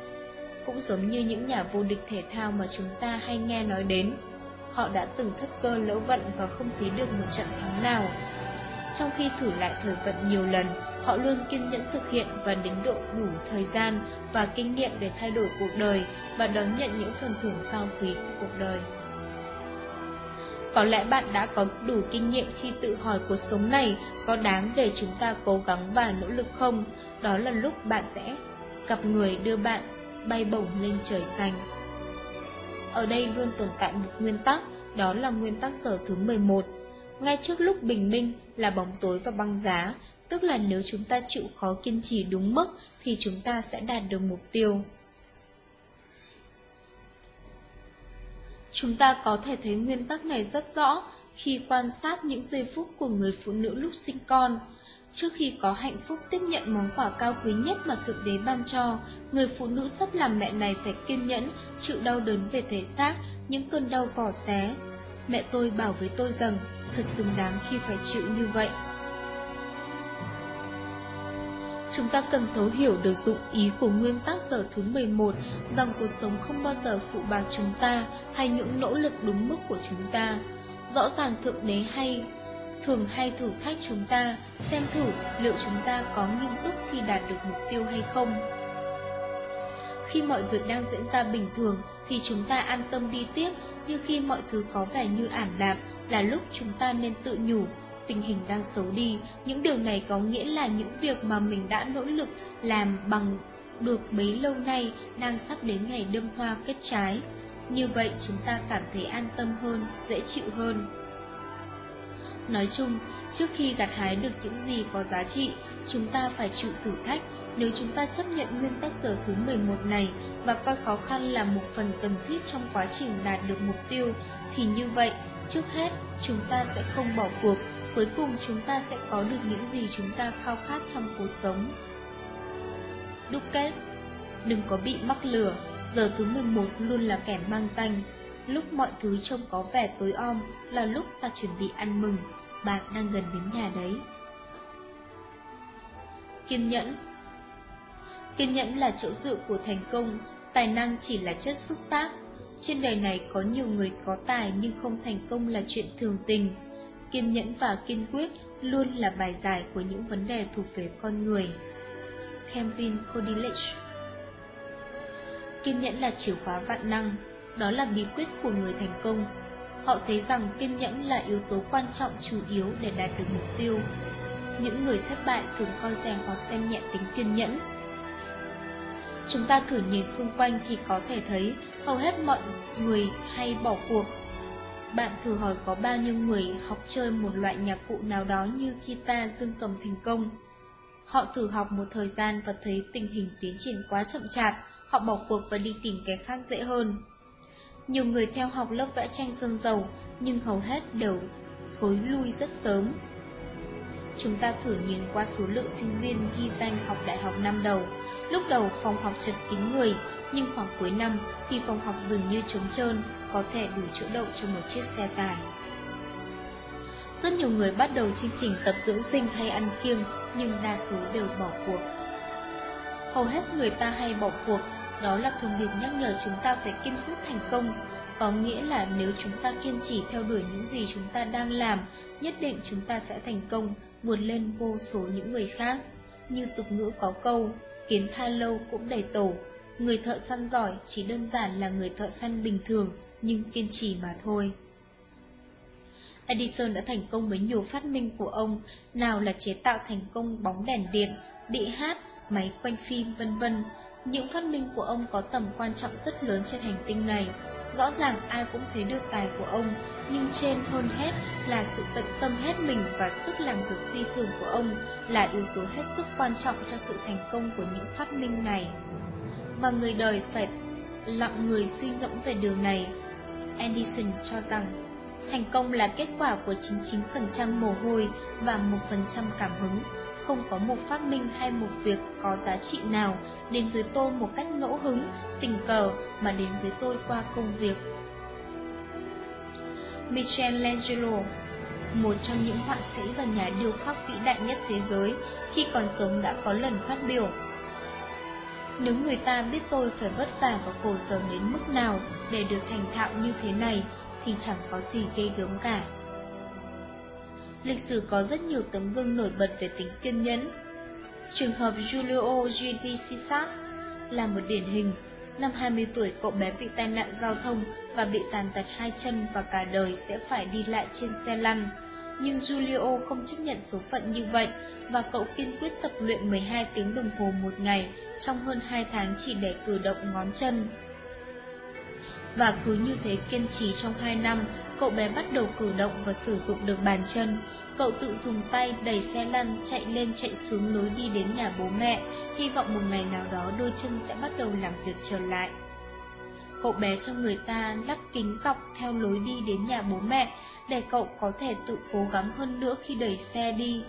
Cũng giống như những nhà vô địch thể thao mà chúng ta hay nghe nói đến. Họ đã từng thất cơ lỡ vận và không thấy được một trận thắng nào. Trong khi thử lại thời vận nhiều lần, họ luôn kiên nhẫn thực hiện và đến độ đủ thời gian và kinh nghiệm để thay đổi cuộc đời và đón nhận những phần thưởng cao quý của cuộc đời. Có lẽ bạn đã có đủ kinh nghiệm khi tự hỏi cuộc sống này có đáng để chúng ta cố gắng và nỗ lực không? Đó là lúc bạn sẽ gặp người đưa bạn bay bổng lên trời xanh. Ở đây luôn tồn tại một nguyên tắc, đó là nguyên tắc giờ thứ 11. Ngay trước lúc bình minh là bóng tối và băng giá, tức là nếu chúng ta chịu khó kiên trì đúng mức thì chúng ta sẽ đạt được mục tiêu. Chúng ta có thể thấy nguyên tắc này rất rõ khi quan sát những giây phút của người phụ nữ lúc sinh con. Trước khi có hạnh phúc tiếp nhận món quà cao quý nhất mà Thượng Đế ban cho, người phụ nữ sắp làm mẹ này phải kiên nhẫn, chịu đau đớn về thể xác, những cơn đau vỏ xé. Mẹ tôi bảo với tôi rằng, thật xứng đáng khi phải chịu như vậy. Chúng ta cần thấu hiểu được dụng ý của nguyên tắc giờ thứ 11 rằng cuộc sống không bao giờ phụ bạc chúng ta hay những nỗ lực đúng mức của chúng ta. Rõ ràng Thượng Đế hay thường hay thử thách chúng ta, xem thử liệu chúng ta có nghiêm túc khi đạt được mục tiêu hay không. Khi mọi việc đang diễn ra bình thường thì chúng ta an tâm đi tiếp, nhưng khi mọi thứ có vẻ như ảm đạm là lúc chúng ta nên tự nhủ, tình hình đang xấu đi, những điều này có nghĩa là những việc mà mình đã nỗ lực làm bằng được bấy lâu nay đang sắp đến ngày đơm hoa kết trái. Như vậy chúng ta cảm thấy an tâm hơn, dễ chịu hơn. Nói chung, trước khi gặt hái được những gì có giá trị, chúng ta phải chịu thử thách. Nếu chúng ta chấp nhận nguyên tắc sở thứ 11 này và coi khó khăn là một phần cần thiết trong quá trình đạt được mục tiêu, thì như vậy, trước hết, chúng ta sẽ không bỏ cuộc, cuối cùng chúng ta sẽ có được những gì chúng ta khao khát trong cuộc sống. Đúc kết Đừng có bị mắc lửa, giờ thứ 11 luôn là kẻ mang danh. Lúc mọi thứ trông có vẻ tối om là lúc ta chuẩn bị ăn mừng, bạn đang gần đến nhà đấy. Kiên nhẫn Kiên nhẫn là chỗ dựa của thành công, tài năng chỉ là chất xúc tác. Trên đời này có nhiều người có tài nhưng không thành công là chuyện thường tình. Kiên nhẫn và kiên quyết luôn là bài giải của những vấn đề thuộc về con người. Kevin Kodilich Kiên nhẫn là chìa khóa vạn năng, đó là bí quyết của người thành công. Họ thấy rằng kiên nhẫn là yếu tố quan trọng chủ yếu để đạt được mục tiêu. Những người thất bại thường coi rẻ hoặc xem nhẹ tính kiên nhẫn. Chúng ta thử nhìn xung quanh thì có thể thấy hầu hết mọi người hay bỏ cuộc. Bạn thử hỏi có bao nhiêu người học chơi một loại nhạc cụ nào đó như guitar dương cầm thành công. Họ thử học một thời gian và thấy tình hình tiến triển quá chậm chạp, họ bỏ cuộc và đi tìm cái khác dễ hơn. Nhiều người theo học lớp vẽ tranh sơn dầu, nhưng hầu hết đều thối lui rất sớm. Chúng ta thử nhìn qua số lượng sinh viên ghi danh học đại học năm đầu. Lúc đầu phòng học chật kín người, nhưng khoảng cuối năm thì phòng học dường như trống trơn, có thể đủ chỗ đậu cho một chiếc xe tải. Rất nhiều người bắt đầu chương trình tập dưỡng sinh hay ăn kiêng, nhưng đa số đều bỏ cuộc. Hầu hết người ta hay bỏ cuộc đó là thông điệp nhắc nhở chúng ta phải kiên quyết thành công, có nghĩa là nếu chúng ta kiên trì theo đuổi những gì chúng ta đang làm, nhất định chúng ta sẽ thành công, vượt lên vô số những người khác. Như tục ngữ có câu, kiến tha lâu cũng đầy tổ, người thợ săn giỏi chỉ đơn giản là người thợ săn bình thường, nhưng kiên trì mà thôi. Edison đã thành công với nhiều phát minh của ông, nào là chế tạo thành công bóng đèn điện, đĩa hát, máy quay phim vân vân. Những phát minh của ông có tầm quan trọng rất lớn trên hành tinh này. Rõ ràng ai cũng thấy được tài của ông, nhưng trên hơn hết là sự tận tâm hết mình và sức làm việc phi thường của ông là yếu tố hết sức quan trọng cho sự thành công của những phát minh này. Và người đời phải lặng người suy ngẫm về điều này. Edison cho rằng, thành công là kết quả của 99% mồ hôi và 1% cảm hứng. Không có một phát minh hay một việc có giá trị nào đến với tôi một cách ngẫu hứng, tình cờ mà đến với tôi qua công việc. Michelangelo một trong những họa sĩ và nhà điêu khắc vĩ đại nhất thế giới, khi còn sống đã có lần phát biểu. Nếu người ta biết tôi phải vất vả và khổ sở đến mức nào để được thành thạo như thế này, thì chẳng có gì ghê gớm cả. Lịch sử có rất nhiều tấm gương nổi bật về tính kiên nhẫn. Trường hợp Julio Giudicisas là một điển hình. Năm 20 tuổi, cậu bé bị tai nạn giao thông và bị tàn tật hai chân và cả đời sẽ phải đi lại trên xe lăn. Nhưng Julio không chấp nhận số phận như vậy và cậu kiên quyết tập luyện 12 tiếng đồng hồ một ngày trong hơn 2 tháng chỉ để cử động ngón chân. Và cứ như thế kiên trì trong 2 năm, cậu bé bắt đầu cử động và sử dụng được bàn chân. Cậu tự dùng tay đẩy xe lăn, chạy lên chạy xuống lối đi đến nhà bố mẹ, hy vọng một ngày nào đó đôi chân sẽ bắt đầu làm việc trở lại. Cậu bé cho người ta lắp kính dọc theo lối đi đến nhà bố mẹ, để cậu có thể tự cố gắng hơn nữa khi đẩy xe đi.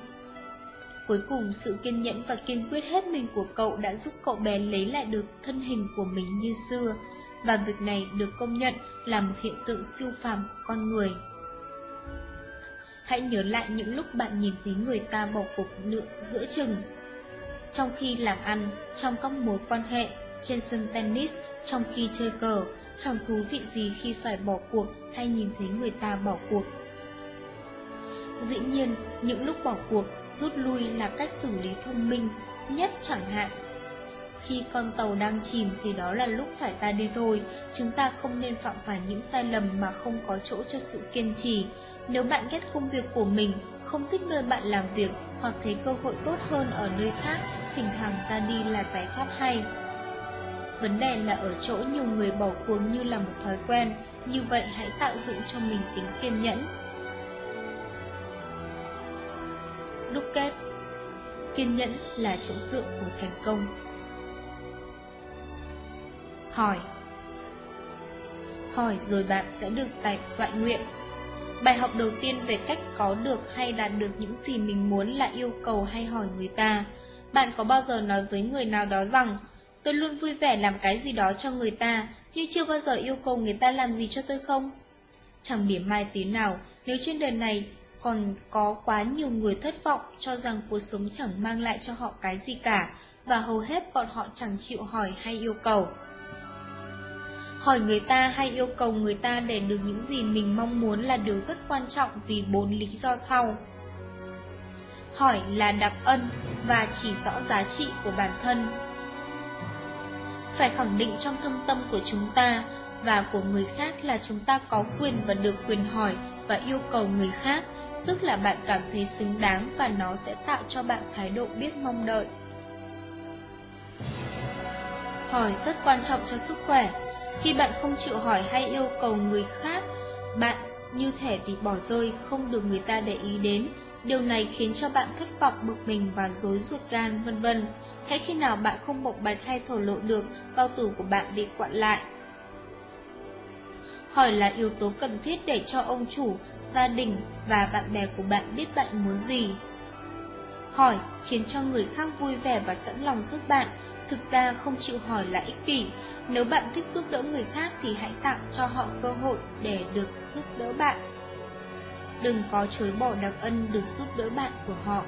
Cuối cùng, sự kiên nhẫn và kiên quyết hết mình của cậu đã giúp cậu bé lấy lại được thân hình của mình như xưa và việc này được công nhận là một hiện tượng siêu phàm của con người. Hãy nhớ lại những lúc bạn nhìn thấy người ta bỏ cuộc lượng giữa chừng. Trong khi làm ăn, trong các mối quan hệ, trên sân tennis, trong khi chơi cờ, chẳng thú vị gì khi phải bỏ cuộc hay nhìn thấy người ta bỏ cuộc. Dĩ nhiên, những lúc bỏ cuộc, rút lui là cách xử lý thông minh nhất chẳng hạn khi con tàu đang chìm thì đó là lúc phải ta đi thôi, chúng ta không nên phạm phải những sai lầm mà không có chỗ cho sự kiên trì. Nếu bạn ghét công việc của mình, không thích nơi bạn làm việc hoặc thấy cơ hội tốt hơn ở nơi khác, thỉnh thoảng ra đi là giải pháp hay. Vấn đề là ở chỗ nhiều người bỏ cuộc như là một thói quen, như vậy hãy tạo dựng cho mình tính kiên nhẫn. Đúc kết Kiên nhẫn là chỗ dựa của thành công Hỏi. Hỏi rồi bạn sẽ được tài toại nguyện. Bài học đầu tiên về cách có được hay đạt được những gì mình muốn là yêu cầu hay hỏi người ta. Bạn có bao giờ nói với người nào đó rằng, Tôi luôn vui vẻ làm cái gì đó cho người ta, Nhưng chưa bao giờ yêu cầu người ta làm gì cho tôi không? Chẳng mỉa mai tí nào, Nếu trên đời này còn có quá nhiều người thất vọng cho rằng cuộc sống chẳng mang lại cho họ cái gì cả, Và hầu hết bọn họ chẳng chịu hỏi hay yêu cầu. Hỏi người ta hay yêu cầu người ta để được những gì mình mong muốn là điều rất quan trọng vì bốn lý do sau. Hỏi là đặc ân và chỉ rõ giá trị của bản thân. Phải khẳng định trong thâm tâm của chúng ta và của người khác là chúng ta có quyền và được quyền hỏi và yêu cầu người khác, tức là bạn cảm thấy xứng đáng và nó sẽ tạo cho bạn thái độ biết mong đợi. Hỏi rất quan trọng cho sức khỏe, khi bạn không chịu hỏi hay yêu cầu người khác, bạn như thể bị bỏ rơi, không được người ta để ý đến. Điều này khiến cho bạn thất vọng, bực mình và rối ruột gan, vân vân. Hãy khi nào bạn không bộc bạch hay thổ lộ được, bao tử của bạn bị quặn lại. Hỏi là yếu tố cần thiết để cho ông chủ, gia đình và bạn bè của bạn biết bạn muốn gì. Hỏi khiến cho người khác vui vẻ và sẵn lòng giúp bạn, thực ra không chịu hỏi là ích kỷ. Nếu bạn thích giúp đỡ người khác thì hãy tạo cho họ cơ hội để được giúp đỡ bạn. Đừng có chối bỏ đặc ân được giúp đỡ bạn của họ.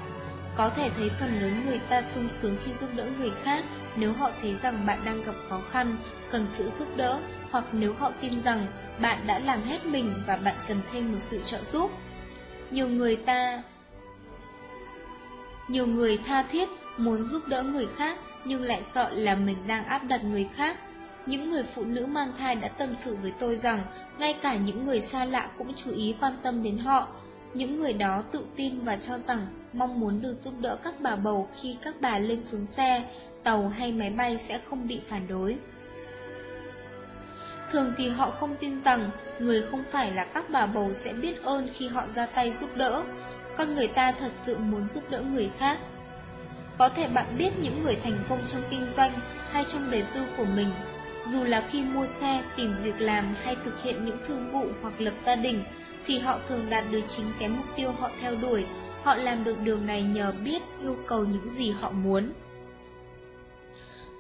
Có thể thấy phần lớn người ta sung sướng khi giúp đỡ người khác nếu họ thấy rằng bạn đang gặp khó khăn, cần sự giúp đỡ, hoặc nếu họ tin rằng bạn đã làm hết mình và bạn cần thêm một sự trợ giúp. Nhiều người ta nhiều người tha thiết muốn giúp đỡ người khác nhưng lại sợ là mình đang áp đặt người khác. Những người phụ nữ mang thai đã tâm sự với tôi rằng ngay cả những người xa lạ cũng chú ý quan tâm đến họ. Những người đó tự tin và cho rằng mong muốn được giúp đỡ các bà bầu khi các bà lên xuống xe, tàu hay máy bay sẽ không bị phản đối. Thường thì họ không tin rằng người không phải là các bà bầu sẽ biết ơn khi họ ra tay giúp đỡ, con người ta thật sự muốn giúp đỡ người khác. Có thể bạn biết những người thành công trong kinh doanh hay trong đời tư của mình, dù là khi mua xe, tìm việc làm hay thực hiện những thương vụ hoặc lập gia đình, thì họ thường đạt được chính cái mục tiêu họ theo đuổi. Họ làm được điều này nhờ biết yêu cầu những gì họ muốn.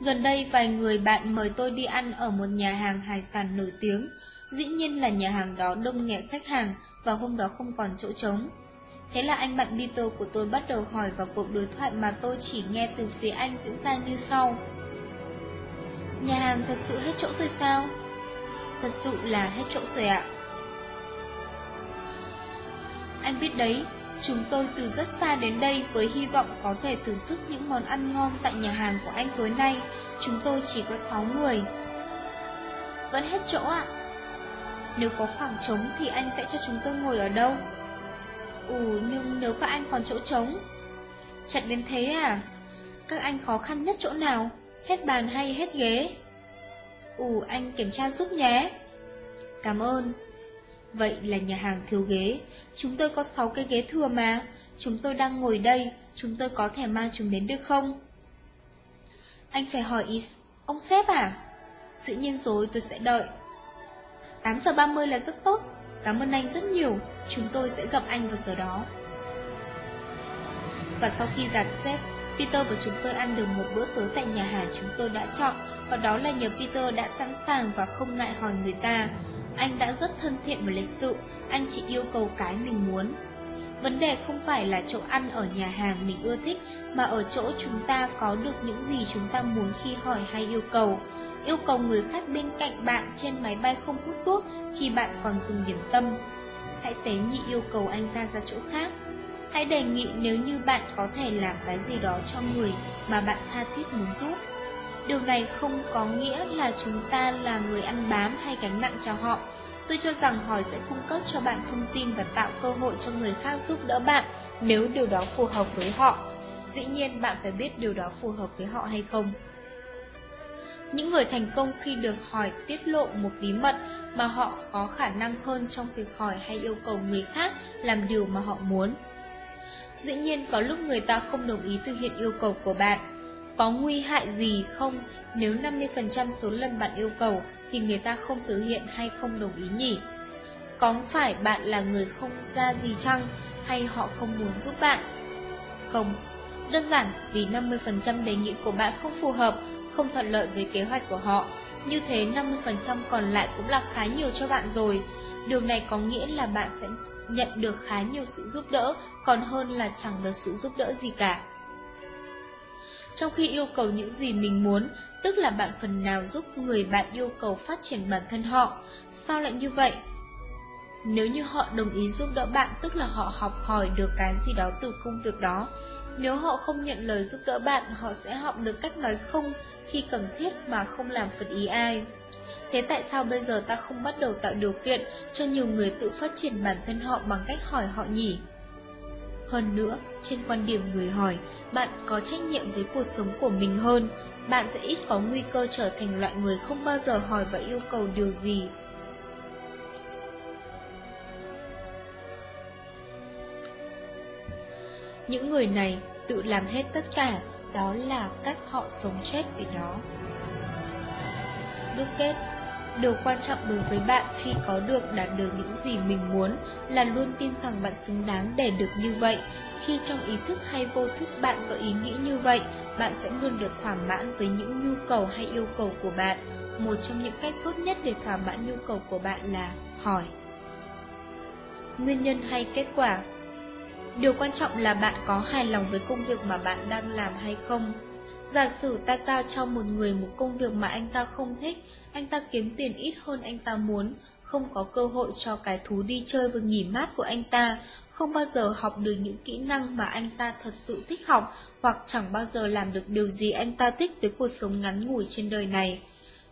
Gần đây vài người bạn mời tôi đi ăn ở một nhà hàng hải sản nổi tiếng. Dĩ nhiên là nhà hàng đó đông nghẹt khách hàng và hôm đó không còn chỗ trống. Thế là anh bạn Peter của tôi bắt đầu hỏi vào cuộc đối thoại mà tôi chỉ nghe từ phía anh diễn ra như sau. Nhà hàng thật sự hết chỗ rồi sao? Thật sự là hết chỗ rồi ạ. Anh biết đấy, chúng tôi từ rất xa đến đây với hy vọng có thể thưởng thức những món ăn ngon tại nhà hàng của anh tối nay. Chúng tôi chỉ có 6 người. Vẫn hết chỗ ạ. Nếu có khoảng trống thì anh sẽ cho chúng tôi ngồi ở đâu? Ừ, nhưng nếu các anh còn chỗ trống. Chặt đến thế à? Các anh khó khăn nhất chỗ nào? Hết bàn hay hết ghế? Ừ, anh kiểm tra giúp nhé. Cảm ơn. Vậy là nhà hàng thiếu ghế, chúng tôi có 6 cái ghế thừa mà, chúng tôi đang ngồi đây, chúng tôi có thể mang chúng đến được không? Anh phải hỏi ý, ông sếp à? Dĩ nhiên rồi, tôi sẽ đợi. 8 giờ 30 là rất tốt, cảm ơn anh rất nhiều, chúng tôi sẽ gặp anh vào giờ đó. Và sau khi giặt xếp, Peter và chúng tôi ăn được một bữa tối tại nhà hàng chúng tôi đã chọn, và đó là nhờ Peter đã sẵn sàng và không ngại hỏi người ta. Anh đã rất thân thiện và lịch sự, anh chỉ yêu cầu cái mình muốn. Vấn đề không phải là chỗ ăn ở nhà hàng mình ưa thích, mà ở chỗ chúng ta có được những gì chúng ta muốn khi hỏi hay yêu cầu. Yêu cầu người khác bên cạnh bạn trên máy bay không hút thuốc khi bạn còn dùng điểm tâm. Hãy tế nhị yêu cầu anh ta ra chỗ khác. Hãy đề nghị nếu như bạn có thể làm cái gì đó cho người mà bạn tha thiết muốn giúp. Điều này không có nghĩa là chúng ta là người ăn bám hay gánh nặng cho họ. Tôi cho rằng hỏi sẽ cung cấp cho bạn thông tin và tạo cơ hội cho người khác giúp đỡ bạn nếu điều đó phù hợp với họ. Dĩ nhiên, bạn phải biết điều đó phù hợp với họ hay không. Những người thành công khi được hỏi tiết lộ một bí mật mà họ có khả năng hơn trong việc hỏi hay yêu cầu người khác làm điều mà họ muốn. Dĩ nhiên, có lúc người ta không đồng ý thực hiện yêu cầu của bạn. Có nguy hại gì không nếu 50% số lần bạn yêu cầu thì người ta không thực hiện hay không đồng ý nhỉ? Có phải bạn là người không ra gì chăng hay họ không muốn giúp bạn? Không, đơn giản vì 50% đề nghị của bạn không phù hợp, không thuận lợi với kế hoạch của họ. Như thế 50% còn lại cũng là khá nhiều cho bạn rồi. Điều này có nghĩa là bạn sẽ nhận được khá nhiều sự giúp đỡ, còn hơn là chẳng được sự giúp đỡ gì cả. Trong khi yêu cầu những gì mình muốn, tức là bạn phần nào giúp người bạn yêu cầu phát triển bản thân họ. Sao lại như vậy? Nếu như họ đồng ý giúp đỡ bạn, tức là họ học hỏi được cái gì đó từ công việc đó. Nếu họ không nhận lời giúp đỡ bạn, họ sẽ học được cách nói không khi cần thiết mà không làm phật ý ai. Thế tại sao bây giờ ta không bắt đầu tạo điều kiện cho nhiều người tự phát triển bản thân họ bằng cách hỏi họ nhỉ? Hơn nữa, trên quan điểm người hỏi, bạn có trách nhiệm với cuộc sống của mình hơn, bạn sẽ ít có nguy cơ trở thành loại người không bao giờ hỏi và yêu cầu điều gì. Những người này tự làm hết tất cả, đó là cách họ sống chết vì nó. Đúc kết Điều quan trọng đối với bạn khi có được đạt được những gì mình muốn là luôn tin rằng bạn xứng đáng để được như vậy. Khi trong ý thức hay vô thức bạn có ý nghĩ như vậy, bạn sẽ luôn được thỏa mãn với những nhu cầu hay yêu cầu của bạn. Một trong những cách tốt nhất để thỏa mãn nhu cầu của bạn là hỏi. Nguyên nhân hay kết quả Điều quan trọng là bạn có hài lòng với công việc mà bạn đang làm hay không. Giả sử ta giao cho một người một công việc mà anh ta không thích, anh ta kiếm tiền ít hơn anh ta muốn, không có cơ hội cho cái thú đi chơi và nghỉ mát của anh ta, không bao giờ học được những kỹ năng mà anh ta thật sự thích học, hoặc chẳng bao giờ làm được điều gì anh ta thích với cuộc sống ngắn ngủi trên đời này.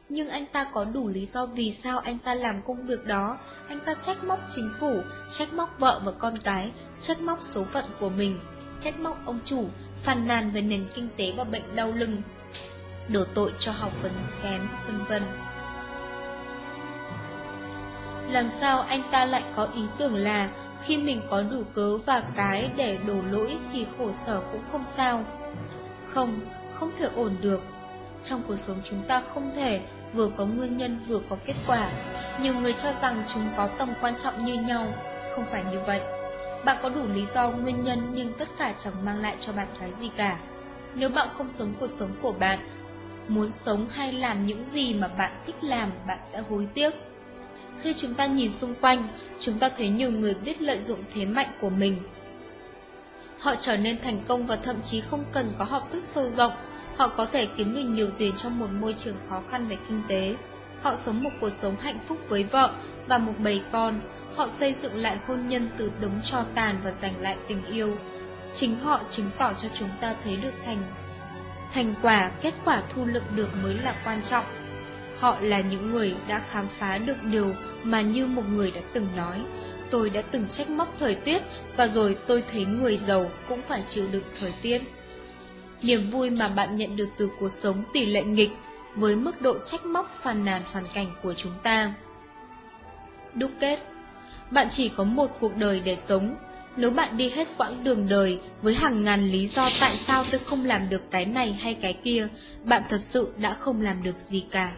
nhưng anh ta có đủ lý do vì sao anh ta làm công việc đó. Anh ta trách móc chính phủ, trách móc vợ và con cái, trách móc số phận của mình, trách móc ông chủ, phàn nàn về nền kinh tế và bệnh đau lưng, đổ tội cho học vấn kém, vân vân. Làm sao anh ta lại có ý tưởng là khi mình có đủ cớ và cái để đổ lỗi thì khổ sở cũng không sao? Không, không thể ổn được. Trong cuộc sống chúng ta không thể vừa có nguyên nhân vừa có kết quả. Nhiều người cho rằng chúng có tầm quan trọng như nhau, không phải như vậy. Bạn có đủ lý do nguyên nhân nhưng tất cả chẳng mang lại cho bạn cái gì cả. Nếu bạn không sống cuộc sống của bạn, muốn sống hay làm những gì mà bạn thích làm, bạn sẽ hối tiếc. Khi chúng ta nhìn xung quanh, chúng ta thấy nhiều người biết lợi dụng thế mạnh của mình. Họ trở nên thành công và thậm chí không cần có học thức sâu rộng, họ có thể kiếm được nhiều tiền trong một môi trường khó khăn về kinh tế. Họ sống một cuộc sống hạnh phúc với vợ và một bầy con, họ xây dựng lại hôn nhân từ đống cho tàn và giành lại tình yêu. Chính họ chứng tỏ cho chúng ta thấy được thành thành quả, kết quả thu lực được mới là quan trọng. Họ là những người đã khám phá được điều mà như một người đã từng nói, tôi đã từng trách móc thời tiết và rồi tôi thấy người giàu cũng phải chịu đựng thời tiết. Niềm vui mà bạn nhận được từ cuộc sống tỷ lệ nghịch với mức độ trách móc phàn nàn hoàn cảnh của chúng ta. Đúc kết Bạn chỉ có một cuộc đời để sống. Nếu bạn đi hết quãng đường đời với hàng ngàn lý do tại sao tôi không làm được cái này hay cái kia, bạn thật sự đã không làm được gì cả.